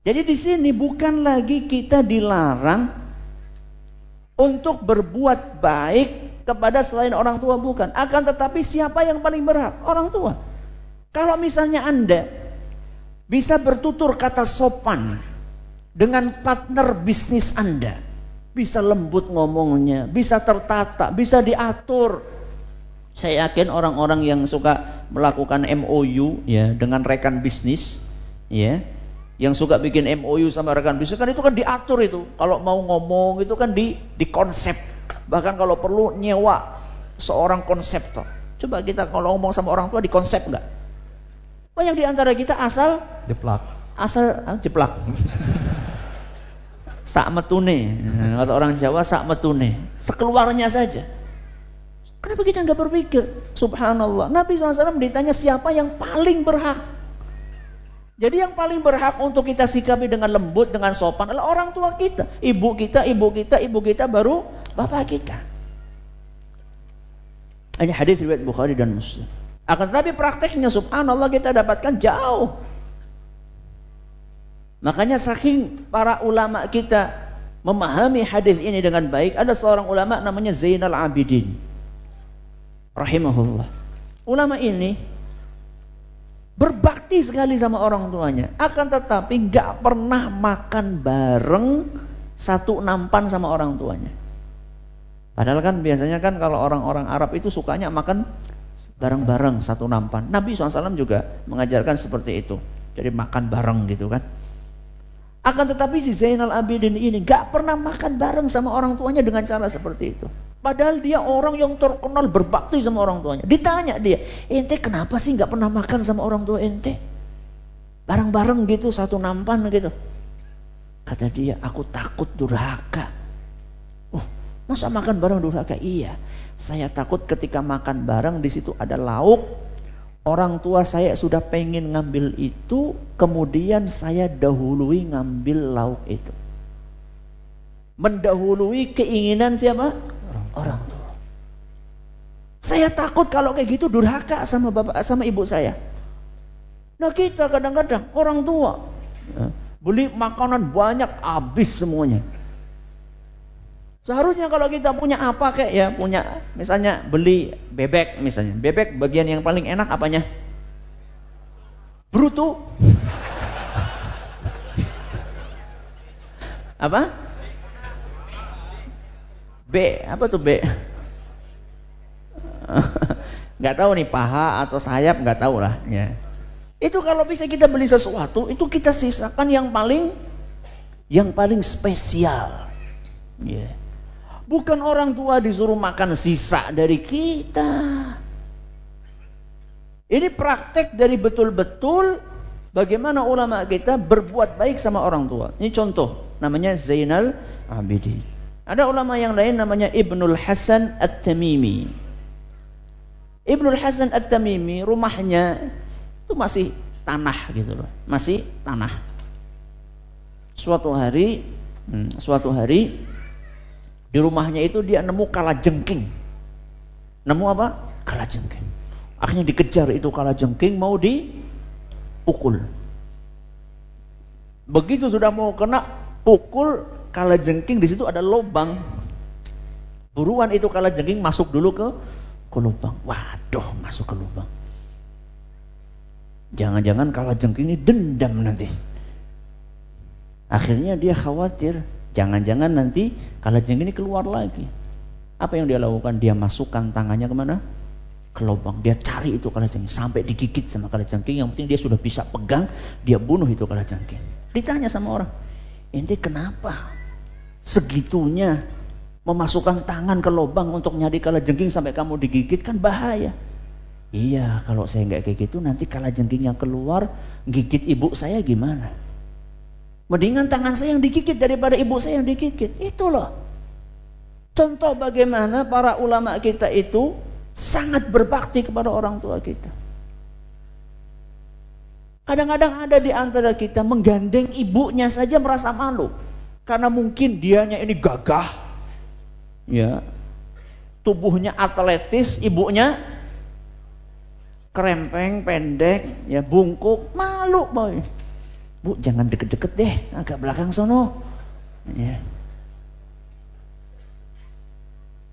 Jadi di sini bukan lagi kita dilarang untuk berbuat baik kepada selain orang tua bukan. Akan tetapi siapa yang paling berhak? Orang tua. Kalau misalnya Anda bisa bertutur kata sopan dengan partner bisnis Anda, bisa lembut ngomongnya, bisa tertata, bisa diatur. Saya yakin orang-orang yang suka melakukan MOU ya dengan rekan bisnis ya yang suka bikin MOU sama rekan bisnis kan itu kan diatur itu. Kalau mau ngomong itu kan di di konsep. Bahkan kalau perlu nyewa seorang konseptor. Coba kita kalau ngomong sama orang tua di konsep enggak? Banyak di antara kita asal jeplak. Asal ah, jeplak. sak metune. Kata orang Jawa sak metune. Sekeluarnya saja. Kenapa kita nggak berpikir? Subhanallah. Nabi SAW ditanya siapa yang paling berhak jadi yang paling berhak untuk kita sikapi dengan lembut, dengan sopan adalah orang tua kita. Ibu kita, ibu kita, ibu kita baru bapak kita. Ini hadis riwayat Bukhari dan Muslim. Akan tetapi prakteknya subhanallah kita dapatkan jauh. Makanya saking para ulama kita memahami hadis ini dengan baik, ada seorang ulama namanya Zainal Abidin. Rahimahullah. Ulama ini berbakti sekali sama orang tuanya. Akan tetapi gak pernah makan bareng satu nampan sama orang tuanya. Padahal kan biasanya kan kalau orang-orang Arab itu sukanya makan bareng-bareng satu nampan. Nabi SAW juga mengajarkan seperti itu. Jadi makan bareng gitu kan. Akan tetapi si Zainal Abidin ini gak pernah makan bareng sama orang tuanya dengan cara seperti itu. Padahal dia orang yang terkenal berbakti sama orang tuanya. Ditanya dia, ente kenapa sih nggak pernah makan sama orang tua ente? Bareng-bareng gitu, satu nampan gitu. Kata dia, aku takut durhaka. Masa makan bareng durhaka? Iya. Saya takut ketika makan bareng di situ ada lauk. Orang tua saya sudah pengen ngambil itu, kemudian saya dahului ngambil lauk itu. Mendahului keinginan siapa? orang tua. Saya takut kalau kayak gitu durhaka sama bapak sama ibu saya. Nah kita kadang-kadang orang tua ya, beli makanan banyak habis semuanya. Seharusnya kalau kita punya apa kayak ya punya misalnya beli bebek misalnya. Bebek bagian yang paling enak apanya? Bruto. apa? B, apa tuh B? nggak tahu nih paha atau sayap nggak tahu lah ya. Itu kalau bisa kita beli sesuatu itu kita sisakan yang paling yang paling spesial. Ya. Bukan orang tua disuruh makan sisa dari kita. Ini praktek dari betul-betul bagaimana ulama kita berbuat baik sama orang tua. Ini contoh namanya Zainal Abidin. Ada ulama yang lain namanya Ibnul Hasan At-Tamimi. Ibnul Hasan At-Tamimi rumahnya itu masih tanah gitu loh, masih tanah. Suatu hari, hmm, suatu hari di rumahnya itu dia nemu kala jengking. Nemu apa? Kala jengking. Akhirnya dikejar itu kala jengking mau dipukul. Begitu sudah mau kena pukul kala jengking di situ ada lubang. Buruan itu kala jengking masuk dulu ke ke lubang. Waduh, masuk ke lubang. Jangan-jangan kala jengking ini dendam nanti. Akhirnya dia khawatir, jangan-jangan nanti kalajengking ini keluar lagi. Apa yang dia lakukan? Dia masukkan tangannya ke mana? Ke lubang. Dia cari itu kalajengking sampai digigit sama kalajengking. Yang penting dia sudah bisa pegang, dia bunuh itu kalajengking. Ditanya sama orang, ente kenapa segitunya memasukkan tangan ke lubang untuk nyari kalajengking sampai kamu digigit kan bahaya. Iya, kalau saya nggak kayak gitu nanti kalajengking yang keluar gigit ibu saya gimana? Mendingan tangan saya yang digigit daripada ibu saya yang digigit. Itu loh. Contoh bagaimana para ulama kita itu sangat berbakti kepada orang tua kita. Kadang-kadang ada di antara kita menggandeng ibunya saja merasa malu. Karena mungkin dianya ini gagah. Ya. Tubuhnya atletis, ibunya kerempeng, pendek, ya bungkuk, malu boy. Bu, jangan deket-deket deh, agak belakang sono. Ya.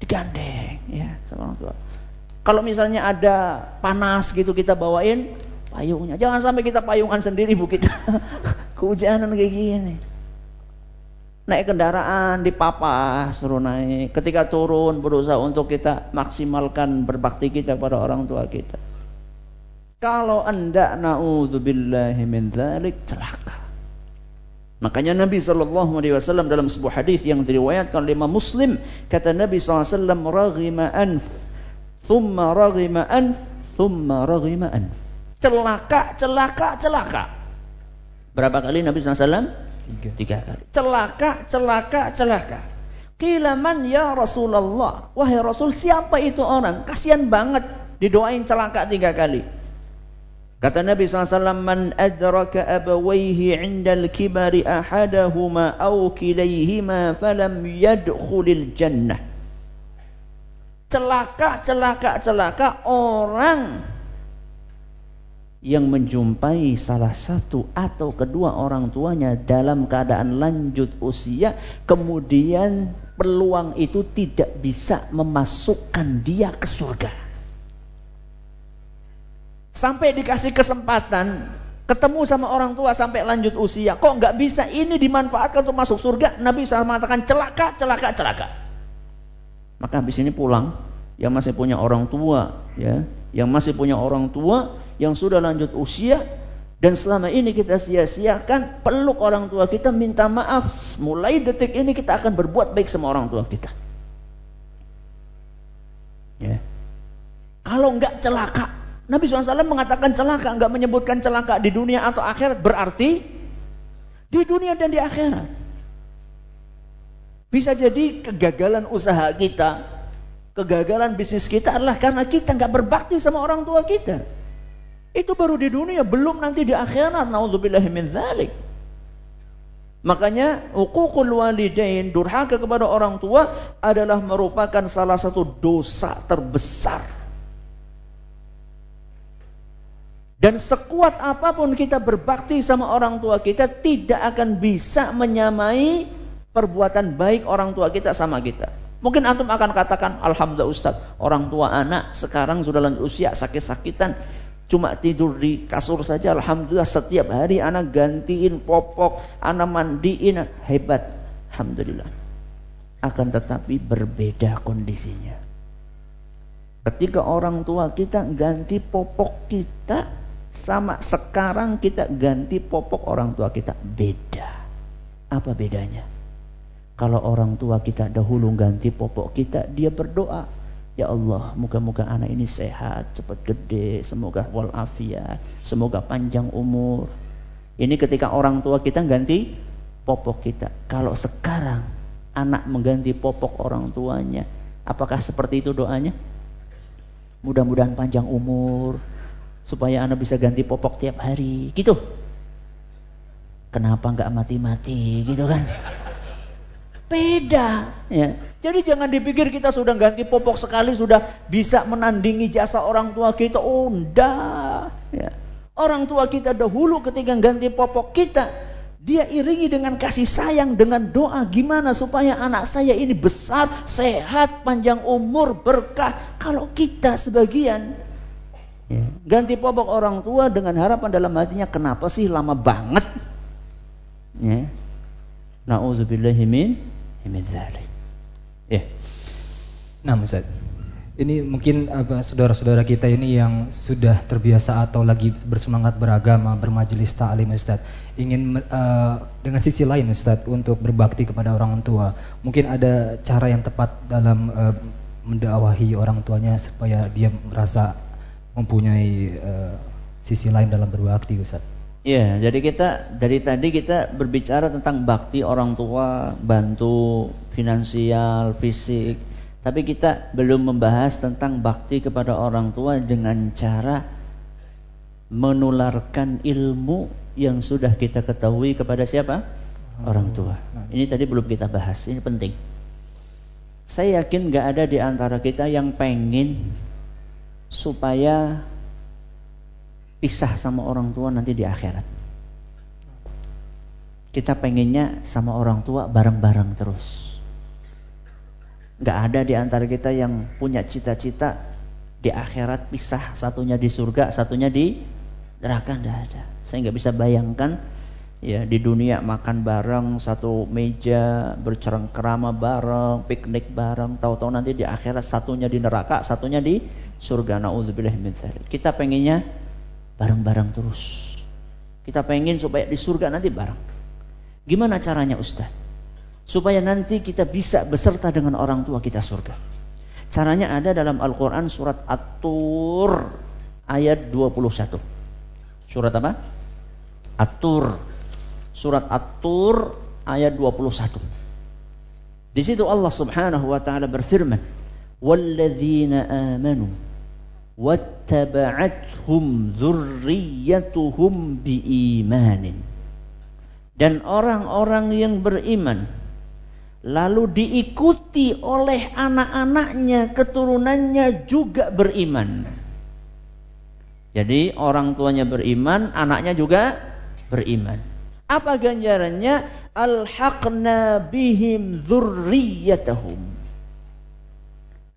Digandeng, ya, sama orang tua. Kalau misalnya ada panas gitu kita bawain payungnya. Jangan sampai kita payungan sendiri bu kita. Kehujanan kayak gini. Naik kendaraan di papa suruh naik. Ketika turun berusaha untuk kita maksimalkan berbakti kita pada orang tua kita. Kalau anda naudzubillahi min dzalik celaka. Makanya Nabi sallallahu alaihi wasallam dalam sebuah hadis yang diriwayatkan oleh Imam Muslim kata Nabi sallallahu alaihi wasallam raghima anf thumma raghima anf thumma raghima anf. Celaka, celaka, celaka. Berapa kali Nabi sallallahu alaihi wasallam? Tiga. Tiga kali. Celaka, celaka, celaka. Qila man ya Rasulullah? Wahai Rasul, siapa itu orang? Kasihan banget didoain celaka tiga kali. Kata Nabi SAW, Man adraka abawaihi indal kibari ahadahuma au kilayhima falam yadkhulil jannah. Celaka, celaka, celaka orang yang menjumpai salah satu atau kedua orang tuanya dalam keadaan lanjut usia, kemudian peluang itu tidak bisa memasukkan dia ke surga. Sampai dikasih kesempatan ketemu sama orang tua sampai lanjut usia. Kok nggak bisa ini dimanfaatkan untuk masuk surga? Nabi SAW mengatakan celaka, celaka, celaka. Maka habis ini pulang yang masih punya orang tua, ya, yang masih punya orang tua yang sudah lanjut usia dan selama ini kita sia-siakan peluk orang tua kita minta maaf mulai detik ini kita akan berbuat baik sama orang tua kita ya kalau nggak celaka Nabi SAW mengatakan celaka, enggak menyebutkan celaka di dunia atau akhirat, berarti di dunia dan di akhirat. Bisa jadi kegagalan usaha kita, kegagalan bisnis kita adalah karena kita enggak berbakti sama orang tua kita. Itu baru di dunia, belum nanti di akhirat. Nauzubillahi min dzalik. Makanya hukukul walidain, durhaka kepada orang tua adalah merupakan salah satu dosa terbesar Dan sekuat apa pun kita berbakti sama orang tua kita tidak akan bisa menyamai perbuatan baik orang tua kita sama kita. Mungkin antum akan katakan, Alhamdulillah Ustaz, orang tua anak sekarang sudah lanjut usia sakit-sakitan. Cuma tidur di kasur saja, Alhamdulillah setiap hari anak gantiin popok, anak mandiin, hebat. Alhamdulillah. Akan tetapi berbeda kondisinya. Ketika orang tua kita ganti popok kita, sama sekarang kita ganti popok orang tua kita beda. Apa bedanya? Kalau orang tua kita dahulu ganti popok kita, dia berdoa, Ya Allah, moga-moga anak ini sehat, cepat gede, semoga walafiat, semoga panjang umur. Ini ketika orang tua kita ganti popok kita. Kalau sekarang anak mengganti popok orang tuanya, apakah seperti itu doanya? Mudah-mudahan panjang umur, supaya anak bisa ganti popok tiap hari gitu kenapa nggak mati-mati gitu kan? Beda. Ya. Jadi jangan dipikir kita sudah ganti popok sekali sudah bisa menandingi jasa orang tua kita. Oh, enggak. Ya. Orang tua kita dahulu ketika ganti popok kita, dia iringi dengan kasih sayang, dengan doa gimana supaya anak saya ini besar, sehat, panjang umur, berkah. Kalau kita sebagian ya, ganti popok orang tua dengan harapan dalam hatinya, kenapa sih lama banget? Ya. Nauzubillahimin min Ya. Nah, Ustaz. Ini mungkin apa saudara-saudara kita ini yang sudah terbiasa atau lagi bersemangat beragama, bermajelis ta'lim Ustaz, ingin uh, dengan sisi lain Ustaz untuk berbakti kepada orang tua. Mungkin ada cara yang tepat dalam uh, mendakwahi orang tuanya supaya dia merasa mempunyai uh, sisi lain dalam berbakti Ustaz. Iya, jadi kita dari tadi kita berbicara tentang bakti orang tua, bantu finansial, fisik. Tapi kita belum membahas tentang bakti kepada orang tua dengan cara menularkan ilmu yang sudah kita ketahui kepada siapa? Orang tua. Ini tadi belum kita bahas, ini penting. Saya yakin gak ada di antara kita yang pengen supaya pisah sama orang tua nanti di akhirat. Kita pengennya sama orang tua bareng-bareng terus. Gak ada di antara kita yang punya cita-cita di akhirat pisah, satunya di surga, satunya di neraka. Gak ada. Saya nggak bisa bayangkan ya di dunia makan bareng satu meja bercerengkrama bareng piknik bareng tahu-tahu nanti di akhirat satunya di neraka satunya di surga naudzubillah min kita pengennya bareng-bareng terus. Kita pengen supaya di surga nanti bareng. Gimana caranya Ustaz? Supaya nanti kita bisa beserta dengan orang tua kita surga. Caranya ada dalam Al-Quran surat At-Tur ayat 21. Surat apa? At-Tur. Surat At-Tur ayat 21. Di situ Allah Subhanahu wa taala berfirman, "Walladzina amanu wattaba'athum dzurriyyatuhum biimanin. Dan orang-orang yang beriman lalu diikuti oleh anak-anaknya keturunannya juga beriman. Jadi orang tuanya beriman anaknya juga beriman apa ganjarannya alhaqna bihim dzurriyyatahum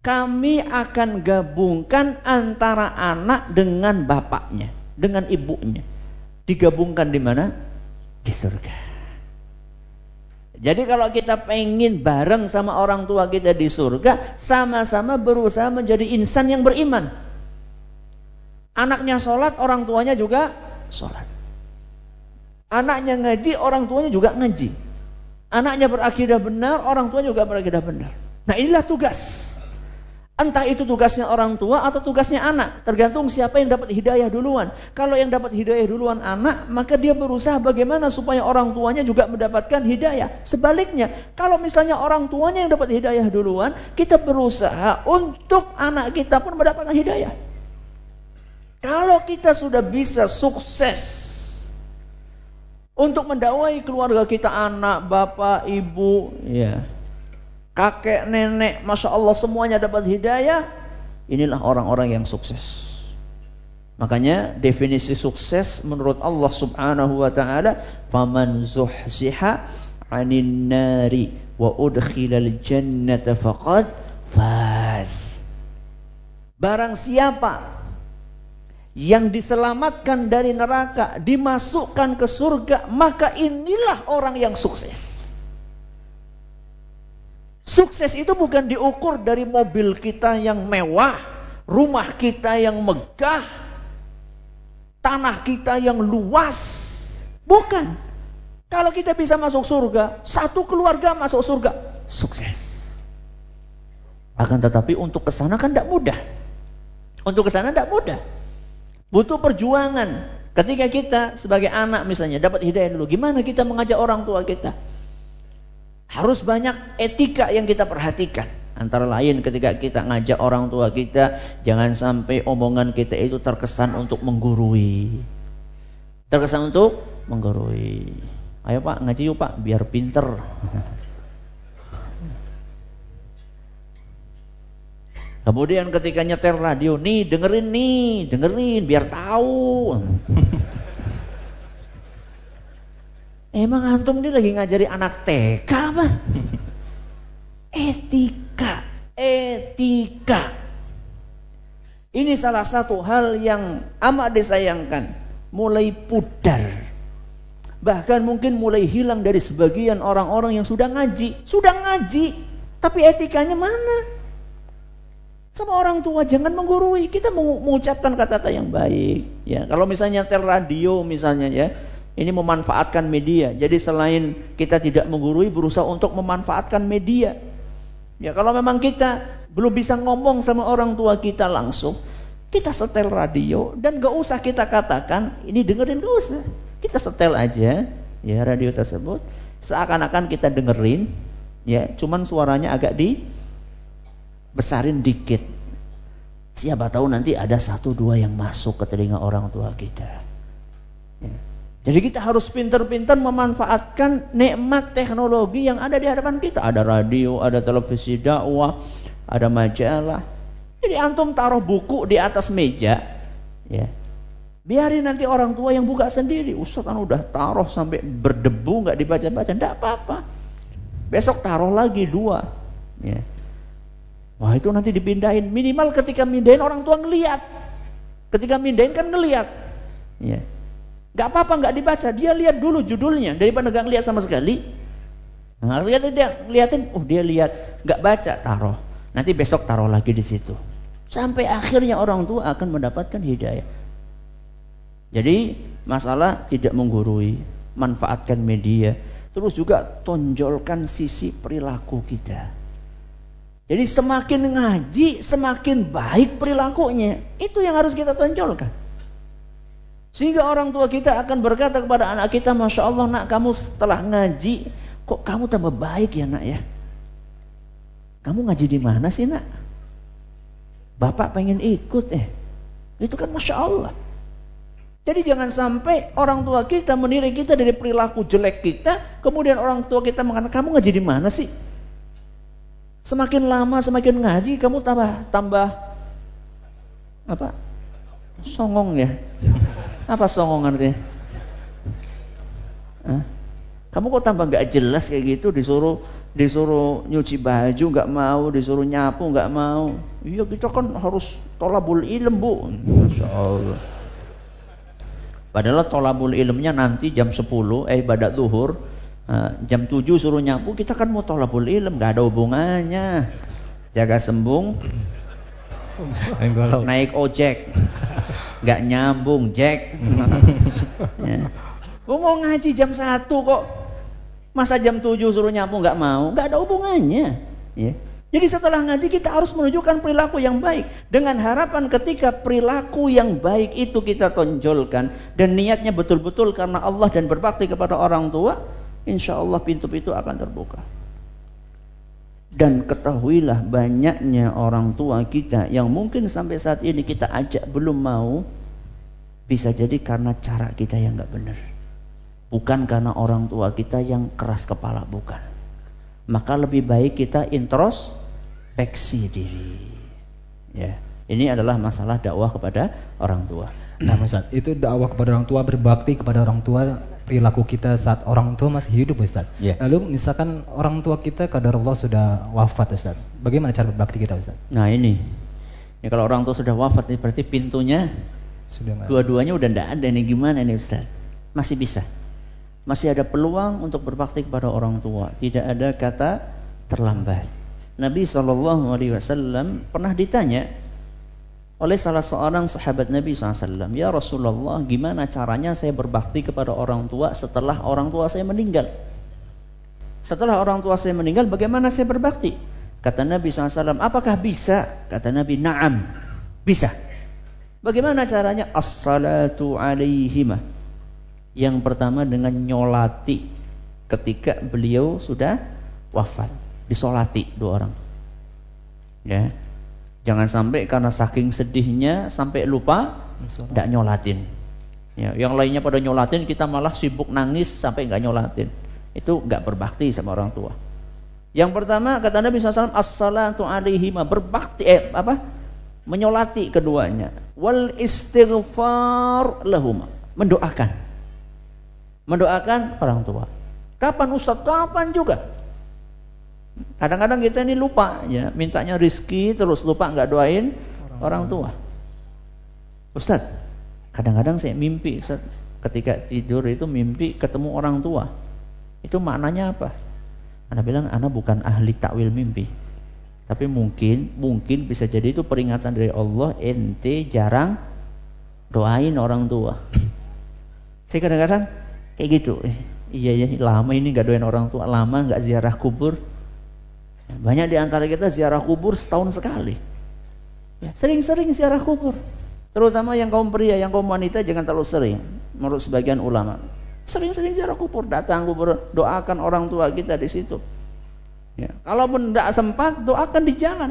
kami akan gabungkan antara anak dengan bapaknya, dengan ibunya. Digabungkan di mana? Di surga. Jadi kalau kita pengen bareng sama orang tua kita di surga, sama-sama berusaha menjadi insan yang beriman. Anaknya sholat, orang tuanya juga sholat. Anaknya ngaji, orang tuanya juga ngaji. Anaknya berakidah benar, orang tua juga berakidah benar. Nah inilah tugas. Entah itu tugasnya orang tua atau tugasnya anak, tergantung siapa yang dapat hidayah duluan. Kalau yang dapat hidayah duluan anak, maka dia berusaha bagaimana supaya orang tuanya juga mendapatkan hidayah. Sebaliknya, kalau misalnya orang tuanya yang dapat hidayah duluan, kita berusaha untuk anak kita pun mendapatkan hidayah. Kalau kita sudah bisa sukses untuk mendakwai keluarga kita, anak, bapak, ibu, ya, kakek, nenek, masya Allah semuanya dapat hidayah. Inilah orang-orang yang sukses. Makanya definisi sukses menurut Allah Subhanahu wa taala, "Faman zuhziha 'anil nari wa udkhilal jannata faqad faz." Barang siapa yang diselamatkan dari neraka, dimasukkan ke surga, maka inilah orang yang sukses. Sukses itu bukan diukur dari mobil kita yang mewah, rumah kita yang megah, tanah kita yang luas. Bukan. Kalau kita bisa masuk surga, satu keluarga masuk surga, sukses. Akan tetapi untuk ke sana kan tidak mudah. Untuk ke sana tidak mudah. Butuh perjuangan. Ketika kita sebagai anak misalnya dapat hidayah dulu, gimana kita mengajak orang tua kita? Harus banyak etika yang kita perhatikan. Antara lain ketika kita ngajak orang tua kita, jangan sampai omongan kita itu terkesan untuk menggurui. Terkesan untuk menggurui. Ayo Pak, ngaji yuk Pak, biar pinter. Kemudian ketika nyetel radio, nih dengerin nih, dengerin biar tahu. Emang antum ini lagi ngajari anak TK apa? Etika, etika. Ini salah satu hal yang amat disayangkan, mulai pudar. Bahkan mungkin mulai hilang dari sebagian orang-orang yang sudah ngaji, sudah ngaji, tapi etikanya mana? Sama orang tua jangan menggurui. Kita mengucapkan kata-kata yang baik ya. Kalau misalnya tel radio misalnya ya ini memanfaatkan media. Jadi selain kita tidak menggurui berusaha untuk memanfaatkan media. Ya kalau memang kita belum bisa ngomong sama orang tua kita langsung kita setel radio dan gak usah kita katakan ini dengerin gak usah. Kita setel aja ya radio tersebut. Seakan-akan kita dengerin ya cuman suaranya agak di besarin dikit. Siapa tahu nanti ada satu dua yang masuk ke telinga orang tua kita. Ya. Jadi kita harus pintar-pintar memanfaatkan nikmat teknologi yang ada di hadapan kita. Ada radio, ada televisi dakwah, ada majalah. Jadi antum taruh buku di atas meja, ya. Biarin nanti orang tua yang buka sendiri. Ustaz kan udah taruh sampai berdebu nggak dibaca-baca, enggak apa-apa. Besok taruh lagi dua, ya. Wah itu nanti dipindahin. Minimal ketika mindahin orang tua ngeliat. Ketika mindahin kan ngeliat. Ya. Gak apa-apa gak dibaca. Dia lihat dulu judulnya daripada gak ngeliat sama sekali. Nah, lihat dia liatin, oh dia lihat, gak baca, taruh. Nanti besok taruh lagi di situ. Sampai akhirnya orang tua akan mendapatkan hidayah. Jadi masalah tidak menggurui, manfaatkan media, terus juga tonjolkan sisi perilaku kita. Jadi semakin ngaji, semakin baik perilakunya. Itu yang harus kita tonjolkan. Sehingga orang tua kita akan berkata kepada anak kita, Masya Allah nak kamu setelah ngaji, kok kamu tambah baik ya nak ya? Kamu ngaji di mana sih nak? Bapak pengen ikut eh. Itu kan Masya Allah. Jadi jangan sampai orang tua kita menilai kita dari perilaku jelek kita, kemudian orang tua kita mengatakan, kamu ngaji di mana sih? Semakin lama semakin ngaji kamu tambah tambah apa? Songong ya. Apa songong artinya? Hah? Kamu kok tambah nggak jelas kayak gitu disuruh disuruh nyuci baju nggak mau, disuruh nyapu nggak mau. Iya kita kan harus tolabul ilm bu. Masya Allah. Padahal tolabul ilmnya nanti jam 10 eh ibadat zuhur Eh, jam 7 suruh nyapu kita kan mau tolabul ilm nggak ada hubungannya. Jaga sembung naik ojek. Nggak nyambung jack. Ya. mau ngaji jam 1 kok. Masa jam 7 suruh nyapu nggak mau? Nggak ada hubungannya. Ya. Jadi setelah ngaji kita harus menunjukkan perilaku yang baik. Dengan harapan ketika perilaku yang baik itu kita tonjolkan. Dan niatnya betul-betul karena Allah dan berbakti kepada orang tua insya Allah pintu-pintu akan terbuka. Dan ketahuilah banyaknya orang tua kita yang mungkin sampai saat ini kita ajak belum mau, bisa jadi karena cara kita yang nggak benar. Bukan karena orang tua kita yang keras kepala, bukan. Maka lebih baik kita introspeksi diri. Ya, ini adalah masalah dakwah kepada orang tua. Nah, Ustaz, itu dakwah kepada orang tua berbakti kepada orang tua perilaku kita saat orang tua masih hidup Ustaz. Yeah. Lalu misalkan orang tua kita kadar Allah sudah wafat Ustaz. Bagaimana cara berbakti kita Ustaz? Nah ini. Ya kalau orang tua sudah wafat ini berarti pintunya sudah dua-duanya udah tidak ada nih gimana nih Ustaz? Masih bisa. Masih ada peluang untuk berbakti kepada orang tua. Tidak ada kata terlambat. Nabi SAW pernah ditanya oleh salah seorang sahabat Nabi SAW. Ya Rasulullah, gimana caranya saya berbakti kepada orang tua setelah orang tua saya meninggal? Setelah orang tua saya meninggal, bagaimana saya berbakti? Kata Nabi SAW, apakah bisa? Kata Nabi, na'am, bisa. Bagaimana caranya? As-salatu alaihimah. Yang pertama dengan nyolati ketika beliau sudah wafat. Disolati dua orang. Ya, Jangan sampai karena saking sedihnya sampai lupa tidak nyolatin. Ya, yang lainnya pada nyolatin, kita malah sibuk nangis sampai nggak nyolatin. Itu nggak berbakti sama orang tua. Yang pertama kata Nabi SAW, as-salatu alaihima berbakti eh apa? Menyolati keduanya. Wal istighfar lahuma. Mendoakan. Mendoakan orang tua. Kapan Ustaz? Kapan juga. Kadang-kadang kita ini lupa ya, mintanya rizki terus lupa nggak doain orang, orang tua. Ustaz, kadang-kadang saya mimpi Ustaz, ketika tidur itu mimpi ketemu orang tua. Itu maknanya apa? Anda bilang Anda bukan ahli takwil mimpi. Tapi mungkin mungkin bisa jadi itu peringatan dari Allah ente jarang doain orang tua. Saya kadang-kadang kayak gitu. Iya ya lama ini nggak doain orang tua, lama nggak ziarah kubur. Banyak di antara kita ziarah kubur setahun sekali. Ya, sering-sering ziarah kubur. Terutama yang kaum pria, yang kaum wanita jangan terlalu sering. Menurut sebagian ulama. Sering-sering ziarah kubur, datang kubur, doakan orang tua kita di situ. Ya, kalaupun tidak sempat, doakan di jalan.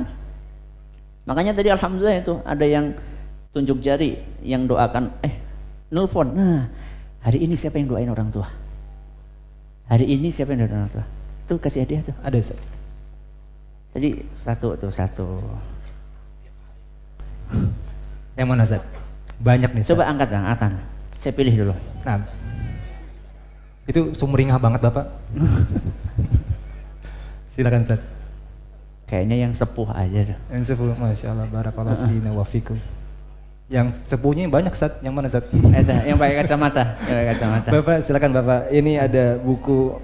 Makanya tadi alhamdulillah itu ada yang tunjuk jari, yang doakan, eh, nelfon. Nah, hari ini siapa yang doain orang tua? Hari ini siapa yang doain orang tua? Tuh kasih hadiah tuh. Ada Ustaz. Tadi satu tuh satu. Yang mana Ustaz? Banyak nih. Ustaz. Coba angkat angkatan. Saya pilih dulu. Nah, itu sumringah banget Bapak. Silakan Ustaz. Kayaknya yang sepuh aja dah. Yang sepuh, Masya Allah, Barakallahu fina wa fikum. Yang sepuhnya banyak Ustaz, yang mana Ustaz? Ada, yang pakai kacamata. Yang pakai kacamata. Bapak, silakan Bapak. Ini ada buku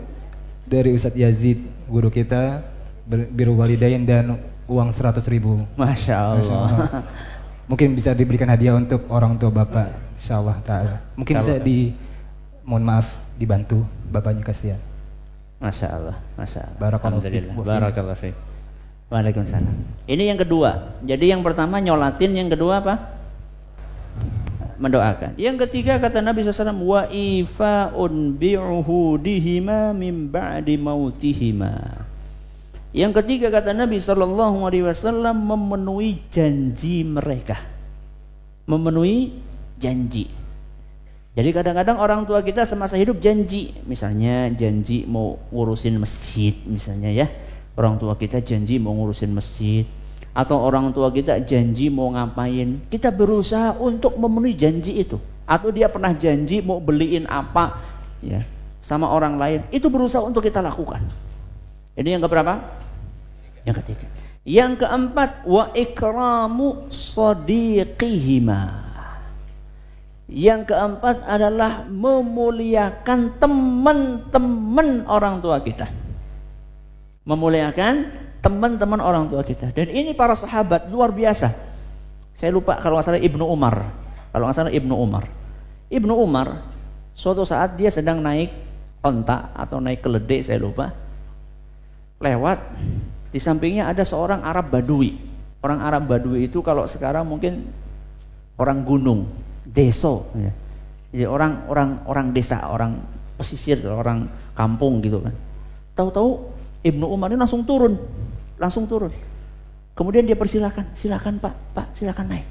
dari Ustadz Yazid, guru kita, Biru Walidain dan uang 100 ribu. Masya Allah. Masya Allah. Mungkin bisa diberikan hadiah untuk orang tua Bapak, Insya Allah Ta'ala. Mungkin bisa di, mohon maaf, dibantu bapaknya kasihan. Masya Allah, Masya Allah. Barakallahu fiik. Waalaikumsalam. Ini yang kedua. Jadi yang pertama nyolatin, yang kedua apa? Mendoakan. Yang ketiga kata Nabi SAW, wa ifa'un bi'uhudihima min ba'di mautihima. Yang ketiga kata Nabi Shallallahu Alaihi Wasallam memenuhi janji mereka, memenuhi janji. Jadi kadang-kadang orang tua kita semasa hidup janji, misalnya janji mau ngurusin masjid, misalnya ya, orang tua kita janji mau ngurusin masjid, atau orang tua kita janji mau ngapain, kita berusaha untuk memenuhi janji itu. Atau dia pernah janji mau beliin apa, ya, sama orang lain, itu berusaha untuk kita lakukan. Ini yang keberapa? Yang ketiga. Yang keempat, wa ikramu sadiqihima. Yang keempat adalah memuliakan teman-teman orang tua kita. Memuliakan teman-teman orang tua kita. Dan ini para sahabat luar biasa. Saya lupa kalau nggak salah Ibnu Umar. Kalau nggak salah Ibnu Umar. Ibnu Umar suatu saat dia sedang naik onta atau naik keledai saya lupa. Lewat di sampingnya ada seorang Arab Badui. Orang Arab Badui itu kalau sekarang mungkin orang gunung deso ya. Jadi orang orang orang desa, orang pesisir, orang kampung gitu kan. Tahu-tahu Ibnu Umar ini langsung turun, langsung turun. Kemudian dia persilakan, silakan Pak, Pak, silakan naik.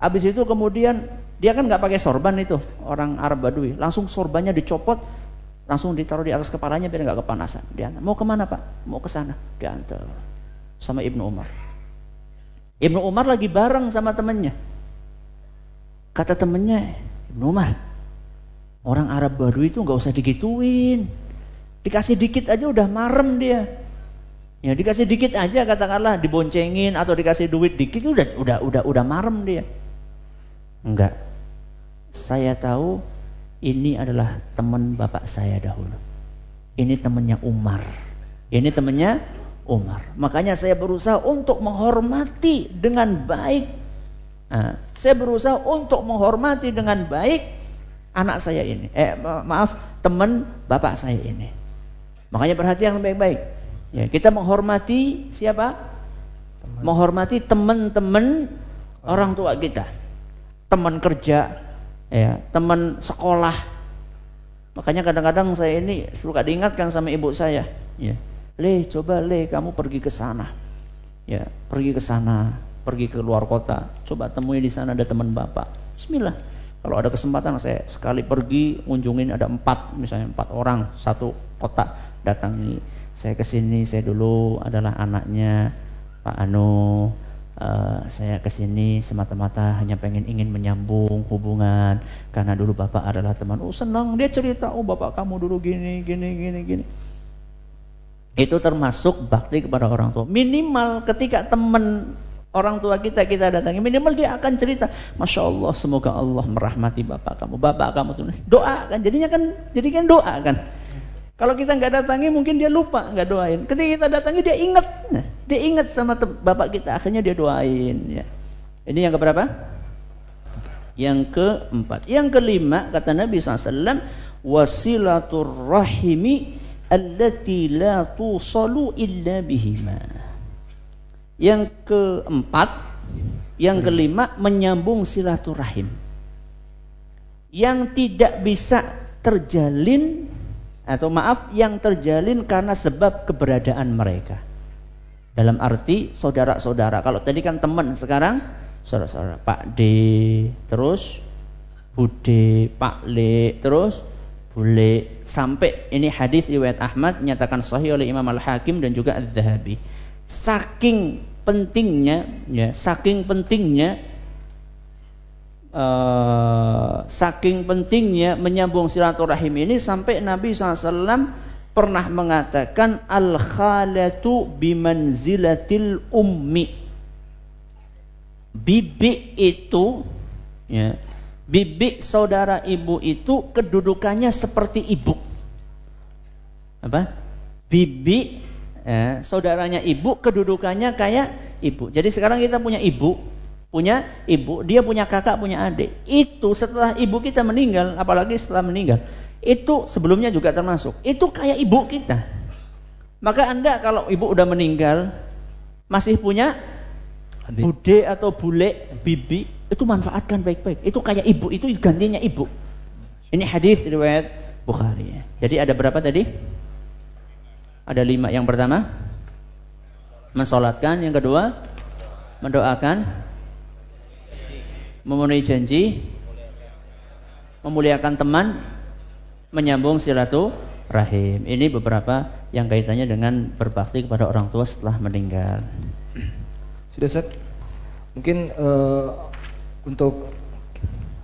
Habis itu kemudian dia kan nggak pakai sorban itu orang Arab Badui, langsung sorbannya dicopot, langsung ditaruh di atas kepalanya biar nggak kepanasan. Dia mau ke mana Pak? Mau ke sana, diantar sama Ibnu Umar. Ibnu Umar lagi bareng sama temannya. Kata temennya, Ibn Umar, orang Arab baru itu nggak usah digituin. Dikasih dikit aja udah marem dia. Ya dikasih dikit aja katakanlah diboncengin atau dikasih duit dikit udah udah udah udah marem dia. Enggak. Saya tahu ini adalah teman bapak saya dahulu. Ini temannya Umar. Ini temannya Umar. Makanya saya berusaha untuk menghormati dengan baik Nah, saya berusaha untuk menghormati dengan baik anak saya ini. Eh maaf, teman bapak saya ini. Makanya perhatian baik-baik. Ya, kita menghormati siapa? Teman. Menghormati teman-teman orang tua kita. Teman kerja, ya, teman sekolah. Makanya kadang-kadang saya ini suka diingatkan sama ibu saya, ya. Le, coba Le kamu pergi ke sana. Ya, pergi ke sana pergi ke luar kota, coba temui di sana ada teman bapak. Bismillah. Kalau ada kesempatan saya sekali pergi unjungin ada empat, misalnya empat orang satu kota datangi. Saya ke sini, saya dulu adalah anaknya Pak Anu. Uh, saya ke sini semata-mata hanya pengen ingin menyambung hubungan karena dulu bapak adalah teman. Oh senang dia cerita, oh bapak kamu dulu gini, gini, gini, gini. Itu termasuk bakti kepada orang tua. Minimal ketika teman orang tua kita kita datangi minimal dia akan cerita masya Allah semoga Allah merahmati bapak kamu bapak kamu tuh doa kan jadinya kan jadi kan doa kan kalau kita nggak datangi mungkin dia lupa nggak doain ketika kita datangi dia ingat nah, dia ingat sama bapak kita. Akhirnya dia doain ya. Ini yang keberapa? Yang keempat. Yang kelima kata Nabi SAW wasilatur rahimi allati la tusalu illa bihima. Yang keempat, yang kelima menyambung silaturahim. Yang tidak bisa terjalin atau maaf yang terjalin karena sebab keberadaan mereka. Dalam arti saudara-saudara. Kalau tadi kan teman, sekarang saudara-saudara. Pak D, terus Bude, Pak Le, terus Bule. Sampai ini hadis riwayat Ahmad nyatakan sahih oleh Imam Al-Hakim dan juga Az-Zahabi saking pentingnya ya saking pentingnya uh, saking pentingnya menyambung silaturahim ini sampai Nabi SAW pernah mengatakan al khalatu bimanzilatil ummi bibi itu ya bibi saudara ibu itu kedudukannya seperti ibu apa bibi ya, saudaranya ibu kedudukannya kayak ibu. Jadi sekarang kita punya ibu, punya ibu, dia punya kakak, punya adik. Itu setelah ibu kita meninggal, apalagi setelah meninggal, itu sebelumnya juga termasuk. Itu kayak ibu kita. Maka Anda kalau ibu udah meninggal, masih punya adik. bude atau bule, bibi, itu manfaatkan baik-baik. Itu kayak ibu, itu gantinya ibu. Ini hadis riwayat Bukhari. Jadi ada berapa tadi? Ada lima. Yang pertama, mensolatkan. Yang kedua, mendoakan. Memenuhi janji. Memuliakan teman. Menyambung silaturahim. Ini beberapa yang kaitannya dengan berbakti kepada orang tua setelah meninggal. Sudah set. Mungkin uh, untuk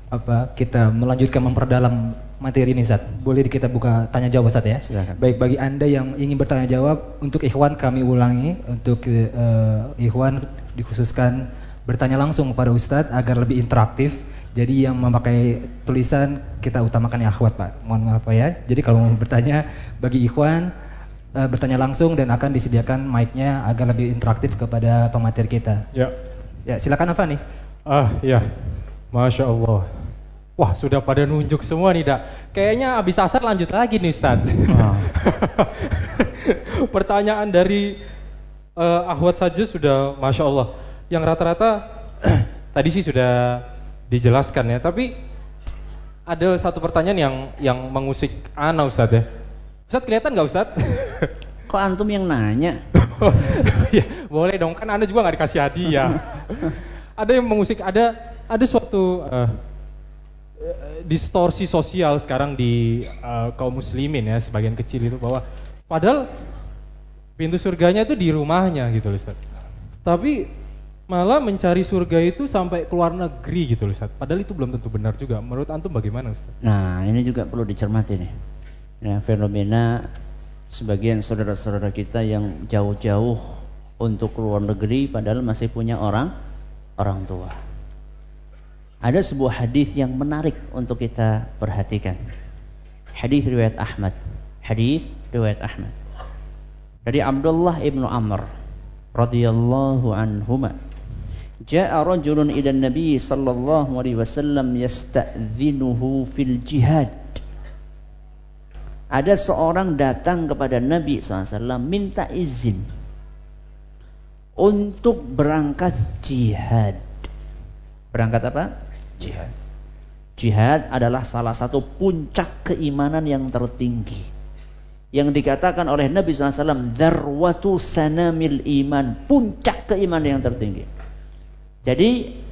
apa kita melanjutkan memperdalam materi ini Zat. Boleh kita buka tanya jawab Zat ya? Silakan. Baik bagi Anda yang ingin bertanya jawab untuk ikhwan kami ulangi untuk uh, ikhwan dikhususkan bertanya langsung kepada Ustadz agar lebih interaktif. Jadi yang memakai tulisan kita utamakan yang akhwat Pak. Mohon maaf Pak ya. Jadi kalau mau bertanya bagi ikhwan uh, bertanya langsung dan akan disediakan mic-nya agar lebih interaktif kepada pemateri kita. Ya. Ya, silakan Apa nih? Ah, ya. Masya Allah. Wah sudah pada nunjuk semua nih dak. Kayaknya abis asar lanjut lagi nih Ustaz. Ah. Pertanyaan dari uh, Ahwat saja sudah Masya Allah. Yang rata-rata tadi sih sudah dijelaskan ya. Tapi ada satu pertanyaan yang yang mengusik Ana Ustaz ya. Ustaz kelihatan nggak Ustaz? Kok antum yang nanya? ya, boleh dong kan Anda juga nggak dikasih hadiah. ada yang mengusik ada ada suatu uh, distorsi sosial sekarang di uh, kaum muslimin ya sebagian kecil itu bahwa padahal pintu surganya itu di rumahnya gitu Ustaz. Tapi malah mencari surga itu sampai keluar negeri gitu loh Ustaz. Padahal itu belum tentu benar juga. Menurut antum bagaimana Ustaz? Nah, ini juga perlu dicermati nih. Nah, fenomena sebagian saudara-saudara kita yang jauh-jauh untuk keluar negeri padahal masih punya orang orang tua. Ada sebuah hadis yang menarik untuk kita perhatikan. Hadis riwayat Ahmad. Hadis riwayat Ahmad. Dari Abdullah ibnu Amr radhiyallahu anhuma. Ja'a rajulun ila Nabi sallallahu alaihi wasallam yasta'dhinuhu fil jihad. Ada seorang datang kepada Nabi SAW minta izin untuk berangkat jihad. Berangkat apa? jihad. Jihad adalah salah satu puncak keimanan yang tertinggi. Yang dikatakan oleh Nabi SAW, Darwatu sanamil iman. Puncak keimanan yang tertinggi. Jadi,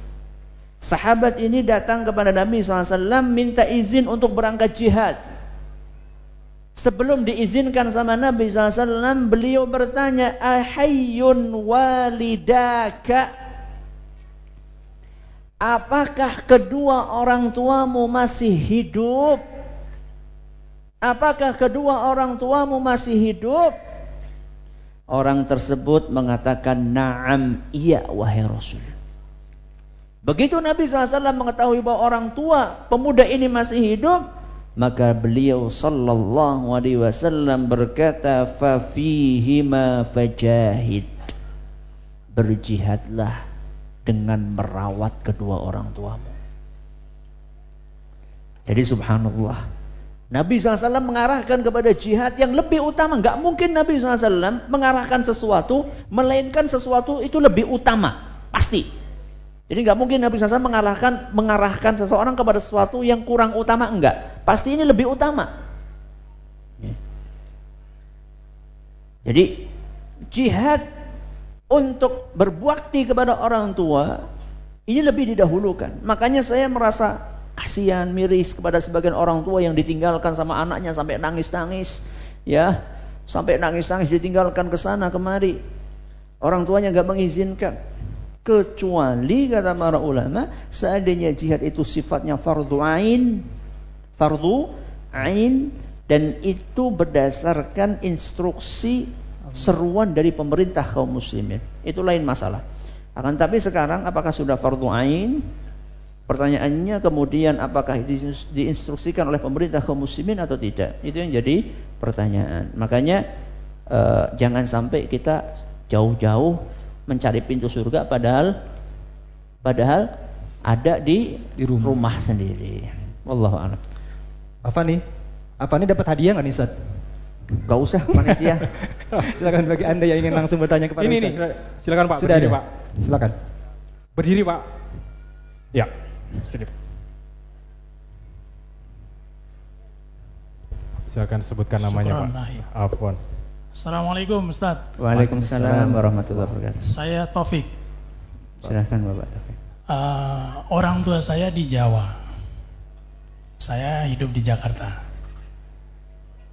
Sahabat ini datang kepada Nabi SAW minta izin untuk berangkat jihad. Sebelum diizinkan sama Nabi SAW, beliau bertanya, Ahayyun walidaka? Apakah kedua orang tuamu masih hidup? Apakah kedua orang tuamu masih hidup? Orang tersebut mengatakan, Naam, iya wahai Rasul. Begitu Nabi SAW mengetahui bahwa orang tua pemuda ini masih hidup, maka beliau sallallahu alaihi wasallam berkata, "Fa fihima fajahid." Berjihadlah dengan merawat kedua orang tuamu. Jadi subhanallah. Nabi SAW mengarahkan kepada jihad yang lebih utama. Gak mungkin Nabi SAW mengarahkan sesuatu, melainkan sesuatu itu lebih utama. Pasti. Jadi nggak mungkin Nabi SAW mengarahkan mengarahkan seseorang kepada sesuatu yang kurang utama enggak. Pasti ini lebih utama. Jadi jihad untuk berbakti kepada orang tua ini lebih didahulukan. Makanya saya merasa kasihan, miris kepada sebagian orang tua yang ditinggalkan sama anaknya sampai nangis-nangis, ya, sampai nangis-nangis ditinggalkan ke sana kemari. Orang tuanya nggak mengizinkan kecuali kata para ulama seandainya jihad itu sifatnya fardu ain. Fardu ain. Dan itu berdasarkan instruksi seruan dari pemerintah kaum muslimin. Itu lain masalah. Akan tapi sekarang apakah sudah fardu ain? Pertanyaannya kemudian apakah diinstruksikan oleh pemerintah kaum muslimin atau tidak? Itu yang jadi pertanyaan. Makanya eh, jangan sampai kita jauh-jauh mencari pintu surga padahal padahal ada di di rumah, rumah sendiri. Wallahu a'lam. Apa nih? Apa nih dapat hadiah nggak nih Ustaz? Gak usah panitia. silakan bagi Anda yang ingin langsung bertanya kepada Ini nih, silakan Pak. Sudah berdiri, ada. Pak. Silakan. Berdiri, Pak. Ya, sedikit. Silakan sebutkan namanya, Pak. Afwan. Assalamualaikum Ustaz. Waalaikumsalam warahmatullahi wabarakatuh. Saya Taufik. Silahkan Bapak Taufik. Uh, Orang tua saya di Jawa. Saya hidup di Jakarta.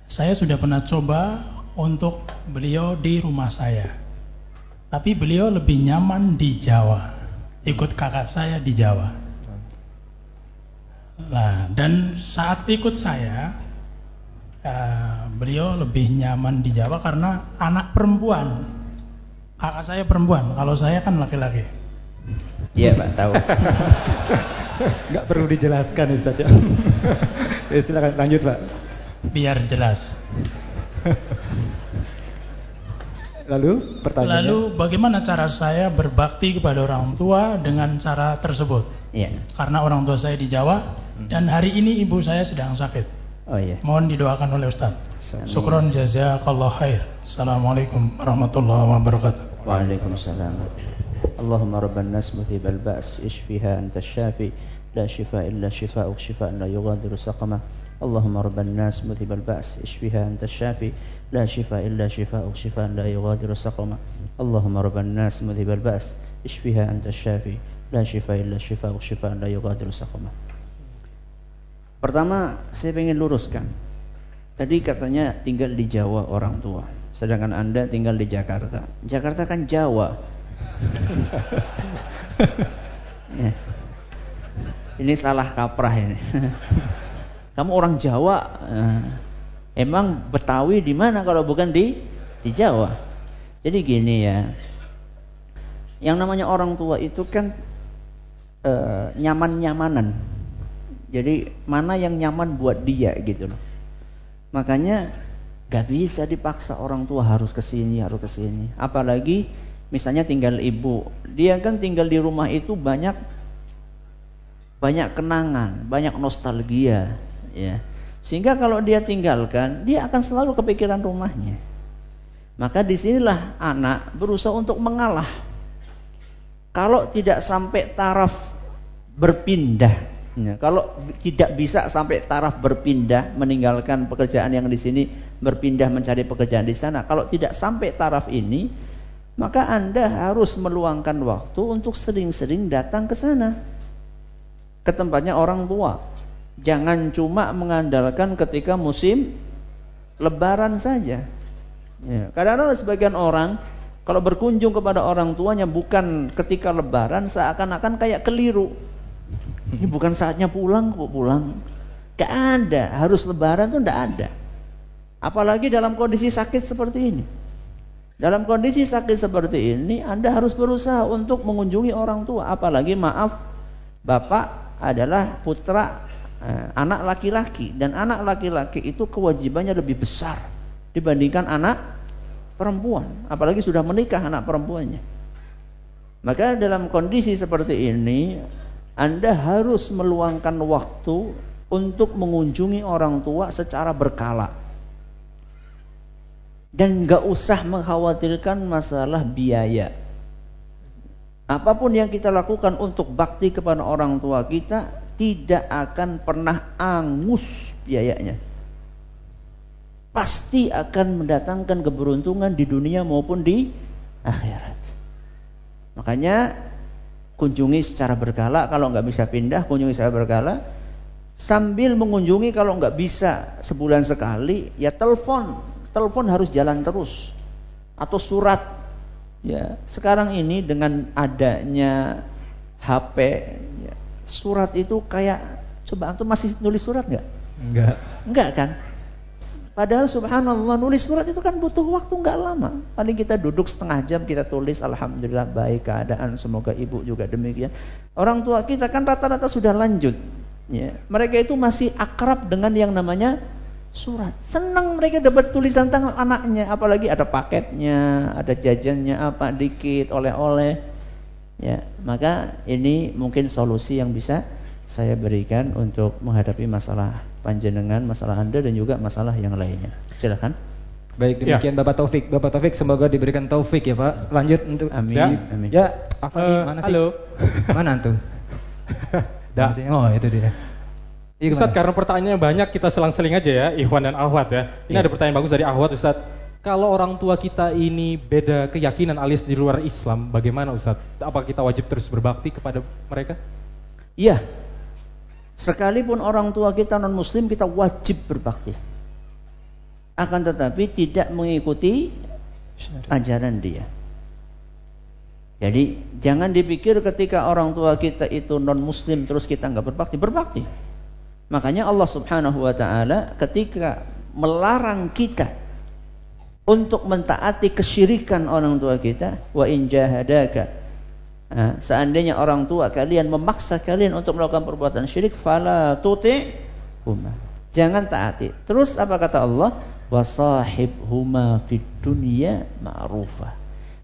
Saya sudah pernah coba untuk beliau di rumah saya. Tapi beliau lebih nyaman di Jawa Ikut kakak saya di Jawa. Nah, dan saat ikut saya uh, beliau lebih nyaman di Jawa karena anak perempuan. Kakak saya perempuan, kalau saya kan laki-laki. Iya Pak, tahu. Enggak perlu dijelaskan Ustaz ya. ya silakan lanjut Pak. Biar jelas. Lalu pertanyaannya? Lalu bagaimana cara saya berbakti kepada orang tua dengan cara tersebut? Iya. Karena orang tua saya di Jawa dan hari ini ibu saya sedang sakit. Oh iya. Mohon didoakan oleh Ustaz. Syukron jazakallah khair. Assalamualaikum warahmatullahi wabarakatuh. Waalaikumsalam. Allahumma rabban nas muthib al-ba's ishfiha anta syafi la shifa illa shifa'uk shifa'an la yughadiru saqama. Allahumma rabban nas muthib al-ba's ishfiha anta syafi la shifa illa shifa'uk shifa'an la yughadiru saqama. Allahumma rabban nas muthib al-ba's ishfiha anta syafi la shifa illa shifa'uk shifa'an la yughadiru saqama. Pertama, saya ingin luruskan. Tadi katanya tinggal di Jawa orang tua, sedangkan Anda tinggal di Jakarta. Jakarta kan Jawa. ya. Ini salah kaprah ini. Kamu orang Jawa, eh, emang Betawi di mana kalau bukan di di Jawa? Jadi gini ya, yang namanya orang tua itu kan uh, nyaman-nyamanan jadi mana yang nyaman buat dia gitu loh. Makanya gak bisa dipaksa orang tua harus ke sini, harus ke sini. Apalagi misalnya tinggal ibu, dia kan tinggal di rumah itu banyak banyak kenangan, banyak nostalgia, ya. Sehingga kalau dia tinggalkan, dia akan selalu kepikiran rumahnya. Maka di sinilah anak berusaha untuk mengalah. Kalau tidak sampai taraf berpindah Ya, kalau tidak bisa sampai taraf berpindah meninggalkan pekerjaan yang di sini berpindah mencari pekerjaan di sana. Kalau tidak sampai taraf ini, maka Anda harus meluangkan waktu untuk sering-sering datang ke sana. ke tempatnya orang tua. Jangan cuma mengandalkan ketika musim lebaran saja. Ya, kadang-kadang sebagian orang kalau berkunjung kepada orang tuanya bukan ketika lebaran seakan-akan kayak keliru. Ini bukan saatnya pulang kok pulang. Gak ada, harus lebaran tuh gak ada. Apalagi dalam kondisi sakit seperti ini. Dalam kondisi sakit seperti ini, Anda harus berusaha untuk mengunjungi orang tua. Apalagi maaf, bapak adalah putra eh, anak laki-laki dan anak laki-laki itu kewajibannya lebih besar dibandingkan anak perempuan. Apalagi sudah menikah anak perempuannya. Maka dalam kondisi seperti ini, Anda harus meluangkan waktu untuk mengunjungi orang tua secara berkala dan nggak usah mengkhawatirkan masalah biaya. Apa pun yang kita lakukan untuk bakti kepada orang tua kita tidak akan pernah angus biayanya. Pasti akan mendatangkan keberuntungan di dunia maupun di akhirat. Makanya kunjungi secara berkala. Kalau nggak bisa pindah, kunjungi secara berkala. Sambil mengunjungi kalau nggak bisa sebulan sekali, ya telepon. Telepon harus jalan terus. Atau surat. Ya sekarang ini dengan adanya HP ya, surat itu kayak coba antum masih nulis surat nggak? Enggak enggak kan Padahal subhanallah nulis surat itu kan butuh waktu nggak lama. Paling kita duduk setengah jam kita tulis alhamdulillah baik keadaan semoga ibu juga demikian. Orang tua kita kan rata-rata sudah lanjut. Ya, mereka itu masih akrab dengan yang namanya surat. Senang mereka dapat tulisan tangan anaknya, apalagi ada paketnya, ada jajannya apa dikit, oleh-oleh. Ya, maka ini mungkin solusi yang bisa saya berikan untuk menghadapi masalah panjenengan, masalah Anda dan juga masalah yang lainnya. Silakan. Baik, ya. demikian ya. Bapak Taufik. Bapak Taufik semoga diberikan taufik ya, Pak. Lanjut untuk Amin. Ya, Amin. ya apa uh, mana sih? Halo. mana tuh? Oh, itu dia. Iya, Ustadz karena pertanyaannya banyak kita selang-seling aja ya Ikhwan dan Ahwat ya Ini ya. ada pertanyaan bagus dari Ahwat Ustadz Kalau orang tua kita ini beda keyakinan alias di luar Islam Bagaimana Ustadz? Apa kita wajib terus berbakti kepada mereka? Iya Sekalipun orang tua kita non muslim kita wajib berbakti. Akan tetapi tidak mengikuti ajaran dia. Jadi jangan dipikir ketika orang tua kita itu non muslim terus kita nggak berbakti, berbakti. Makanya Allah Subhanahu wa taala ketika melarang kita untuk mentaati kesyirikan orang tua kita, wa in jahadaka seandainya orang tua kalian memaksa kalian untuk melakukan perbuatan syirik, fala tuti huma. Jangan taati. Terus apa kata Allah? Wasahib huma fid dunya ma'rufa.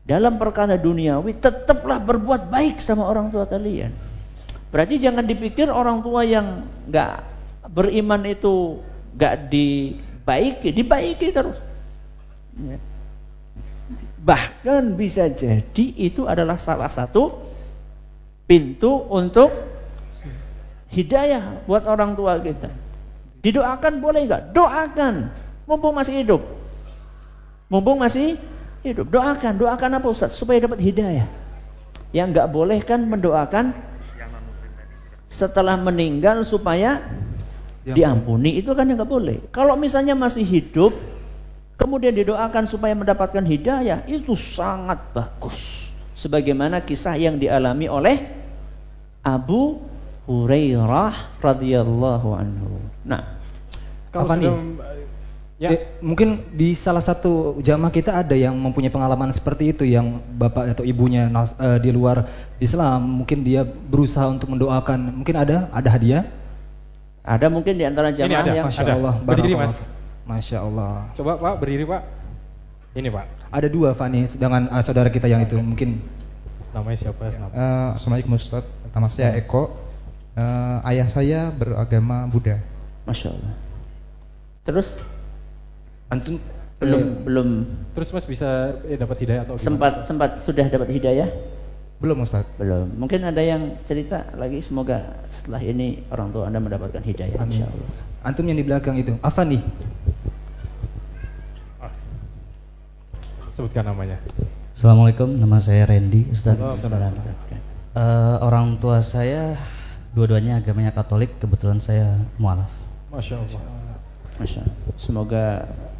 Dalam perkara duniawi tetaplah berbuat baik sama orang tua kalian. Berarti jangan dipikir orang tua yang enggak beriman itu gak dibaiki, dibaiki terus. Ya. Bahkan bisa jadi itu adalah salah satu pintu untuk hidayah buat orang tua kita. Didoakan boleh nggak? Doakan, mumpung masih hidup. Mumpung masih hidup, doakan. Doakan apa Ustaz? Supaya dapat hidayah. Yang nggak boleh kan mendoakan setelah meninggal supaya diampuni itu kan yang nggak boleh. Kalau misalnya masih hidup, kemudian didoakan supaya mendapatkan hidayah, itu sangat bagus. Sebagaimana kisah yang dialami oleh Abu Hurairah radhiyallahu anhu. Nah, kalau apa nih? Ya. Eh, mungkin di salah satu jamaah kita ada yang mempunyai pengalaman seperti itu yang bapak atau ibunya uh, di luar Islam, mungkin dia berusaha untuk mendoakan, mungkin ada ada hadiah ada mungkin di antara jamaah yang Masya ada. Allah. Berdiri mas. Masya Allah. Coba Pak berdiri Pak. Ini Pak. Ada dua Fani dengan uh, saudara kita yang itu mungkin. Namanya siapa? Uh, Assalamualaikum Ustaz. Nama saya Eko. Uh, ayah saya beragama Buddha. Masya Allah. Terus antum belum eh, belum. Terus mas bisa eh, dapat hidayah atau gimana? sempat sempat sudah dapat hidayah? Belum Ustaz. Belum. Mungkin ada yang cerita lagi semoga setelah ini orang tua Anda mendapatkan hidayah Amin. insyaallah. Antum yang di belakang itu, apa nih? Ah. Sebutkan namanya. Assalamualaikum, nama saya Randy, Ustaz. Uh, orang tua saya Dua-duanya agamanya Katolik, kebetulan saya mualaf. Masya Allah. Masya Allah. Semoga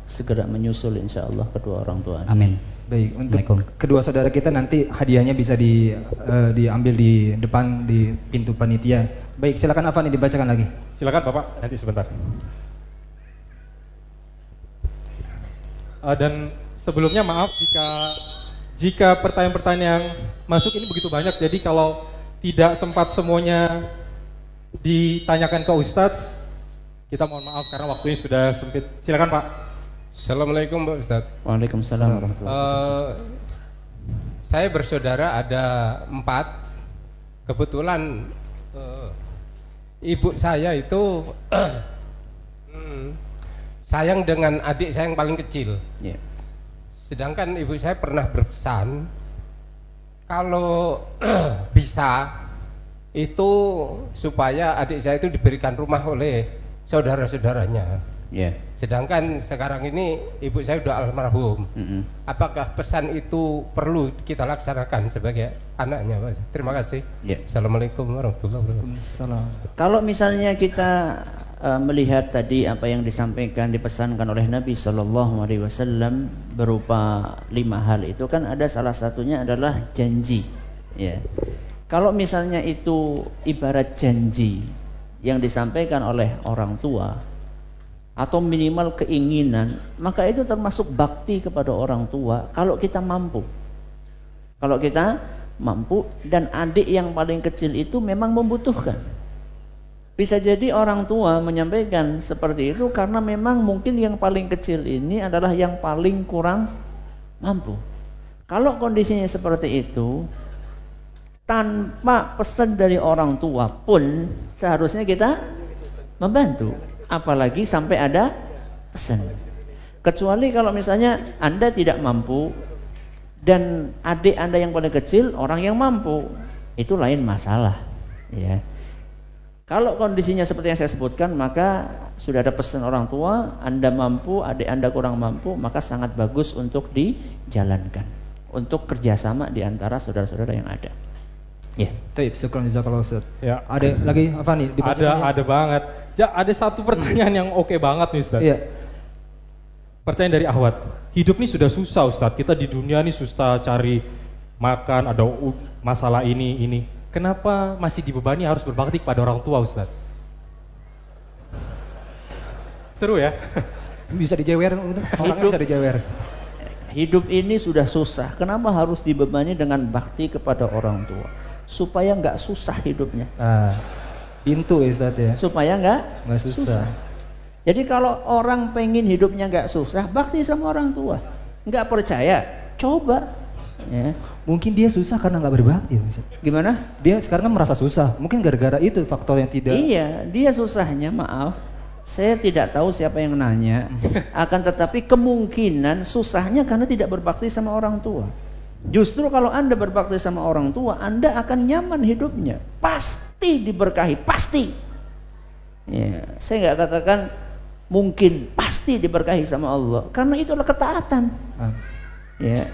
segera menyusul insya Allah kedua orang tua. Amin. Baik, untuk kedua saudara kita nanti hadiahnya bisa di eh, diambil di depan di pintu panitia. Baik, silakan Afan dibacakan lagi. Silakan Bapak, nanti sebentar. Eh, dan sebelumnya maaf jika jika pertanyaan-pertanyaan yang masuk ini begitu banyak, jadi kalau tidak sempat semuanya ditanyakan ke Ustadz, kita mohon maaf karena waktunya sudah sempit. Silakan Pak. Assalamualaikum Pak Ustadz. Waalaikumsalam Eh, saya bersaudara ada empat. Kebetulan eh, ibu saya itu hmm, sayang dengan adik saya yang paling kecil. Ya. Sedangkan ibu saya pernah berpesan kalau bisa itu supaya adik saya itu diberikan rumah oleh saudara-saudaranya. Ya. Sedangkan sekarang ini ibu saya sudah almarhum. Mm-mm. Apakah pesan itu perlu kita laksanakan sebagai anaknya, Pak? Terima kasih. Ya. Assalamualaikum warahmatullahi wabarakatuh. Kalau misalnya kita uh, melihat tadi apa yang disampaikan dipesankan oleh Nabi Shallallahu Alaihi Wasallam berupa lima hal itu kan ada salah satunya adalah janji. Ya. Kalau misalnya itu ibarat janji yang disampaikan oleh orang tua atau minimal keinginan, maka itu termasuk bakti kepada orang tua kalau kita mampu. Kalau kita mampu dan adik yang paling kecil itu memang membutuhkan. Bisa jadi orang tua menyampaikan seperti itu karena memang mungkin yang paling kecil ini adalah yang paling kurang mampu. Kalau kondisinya seperti itu, tanpa pesan dari orang tua pun seharusnya kita membantu. Apalagi sampai ada pesan. Kecuali kalau misalnya Anda tidak mampu dan adik Anda yang paling kecil orang yang mampu, itu lain masalah, ya. Kalau kondisinya seperti yang saya sebutkan, maka sudah ada pesan orang tua, Anda mampu, adik Anda kurang mampu, maka sangat bagus untuk dijalankan. Untuk kerjasama di antara saudara-saudara yang ada. Ya. Taib, syukran jazakallahu Ustaz. Ya. Ada lagi Afan nih Ada ya? ada banget. Ja, ada satu pertanyaan yang oke banget nih Ustaz. Iya. Pertanyaan dari Ahwat. Hidup ini sudah susah Ustaz. Kita di dunia ini susah cari makan, ada masalah ini ini. Kenapa masih dibebani harus berbakti kepada orang tua Ustaz? Seru ya? Bisa dijewer orangnya Hidup. bisa dijewer. Hidup ini sudah susah. Kenapa harus dibebani dengan bakti kepada orang tua? Supaya nggak susah hidupnya. Ah, pintu ya Ustaz ya. Supaya nggak Nggak susah. Jadi kalau orang pengen hidupnya nggak susah, bakti sama orang tua. Nggak percaya, coba. Ya. Mungkin dia susah karena nggak berbakti. Gimana? Dia sekarang merasa susah. Mungkin gara-gara itu faktor yang tidak. Iya, dia susahnya maaf. Saya tidak tahu siapa yang nanya. Akan tetapi kemungkinan susahnya karena tidak berbakti sama orang tua. Justru kalau Anda berbakti sama orang tua, Anda akan nyaman hidupnya. Pasti diberkahi, pasti. Ya, saya nggak katakan mungkin pasti diberkahi sama Allah, karena itu adalah ketaatan. Ah. Ya.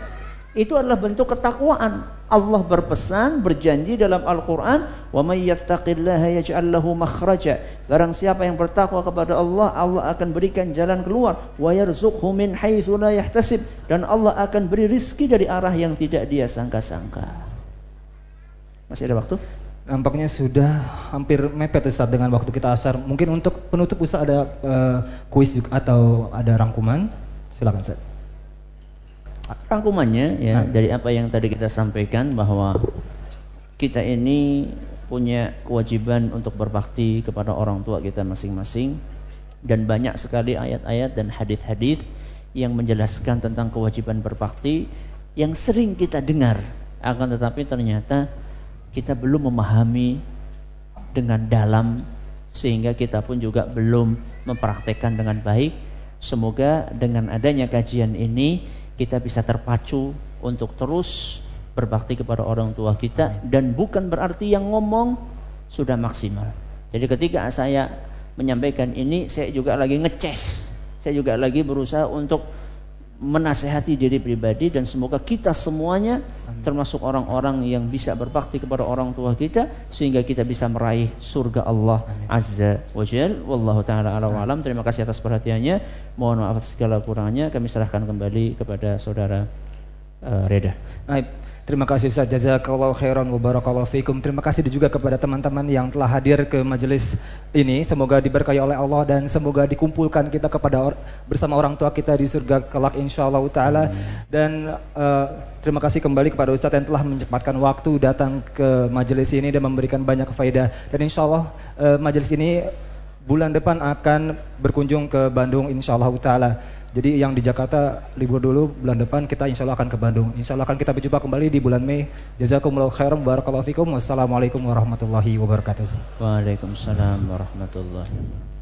Itu adalah bentuk ketakwaan. Allah berpesan, berjanji dalam Al-Qur'an, "Wa may yattaqillaha yaj'al lahu makhraja." Barang siapa yang bertakwa kepada Allah, Allah akan berikan jalan keluar, yarzuqhu min haitsu la yahtasib dan Allah akan beri rizki dari arah yang tidak dia sangka-sangka. Masih ada waktu? Nampaknya sudah hampir mepet Ustaz dengan waktu kita asar. Mungkin untuk penutup Ustaz ada eh, kuis atau ada rangkuman? Silakan Ustaz. Rangkumannya ya Nah. dari apa yang tadi kita sampaikan bahwa kita ini punya kewajiban untuk berbakti kepada orang tua kita masing-masing dan banyak sekali ayat-ayat dan hadis-hadis yang menjelaskan tentang kewajiban berbakti yang sering kita dengar akan tetapi ternyata kita belum memahami dengan dalam sehingga kita pun juga belum mempraktekkan dengan baik. Semoga dengan adanya kajian ini kita bisa terpacu untuk terus berbakti kepada orang tua kita dan bukan berarti yang ngomong sudah maksimal. Jadi ketika saya menyampaikan ini saya juga lagi ngeces. Saya juga lagi berusaha untuk menasehati diri pribadi dan semoga kita semuanya termasuk orang-orang yang bisa berbakti kepada orang tua kita sehingga kita bisa meraih surga Allah Azza wa Jal. Wallahu taala ala alam. Terima kasih atas perhatiannya. Mohon maaf atas segala kurangnya. Kami serahkan kembali kepada saudara uh, Reda. Baik. Terima kasih Ustaz Jazakallahu khairan wa barakallahu fikum. Terima kasih juga kepada teman-teman yang telah hadir ke majelis ini. Semoga diberkahi oleh Allah dan semoga dikumpulkan kita kepada or bersama orang tua kita di surga kelak insyaallah taala. Dan uh, terima kasih kembali kepada Ustaz yang telah menyempatkan waktu datang ke majelis ini dan memberikan banyak faedah. Dan insyaallah uh, majelis ini bulan depan akan berkunjung ke Bandung insyaallah taala. Jadi yang di Jakarta libur dulu bulan depan kita insya Allah akan ke Bandung. Insya Allah akan kita berjumpa kembali di bulan Mei. Jazakumullah khairan barakallahu fikum. Wassalamualaikum warahmatullahi wabarakatuh. Waalaikumsalam warahmatullahi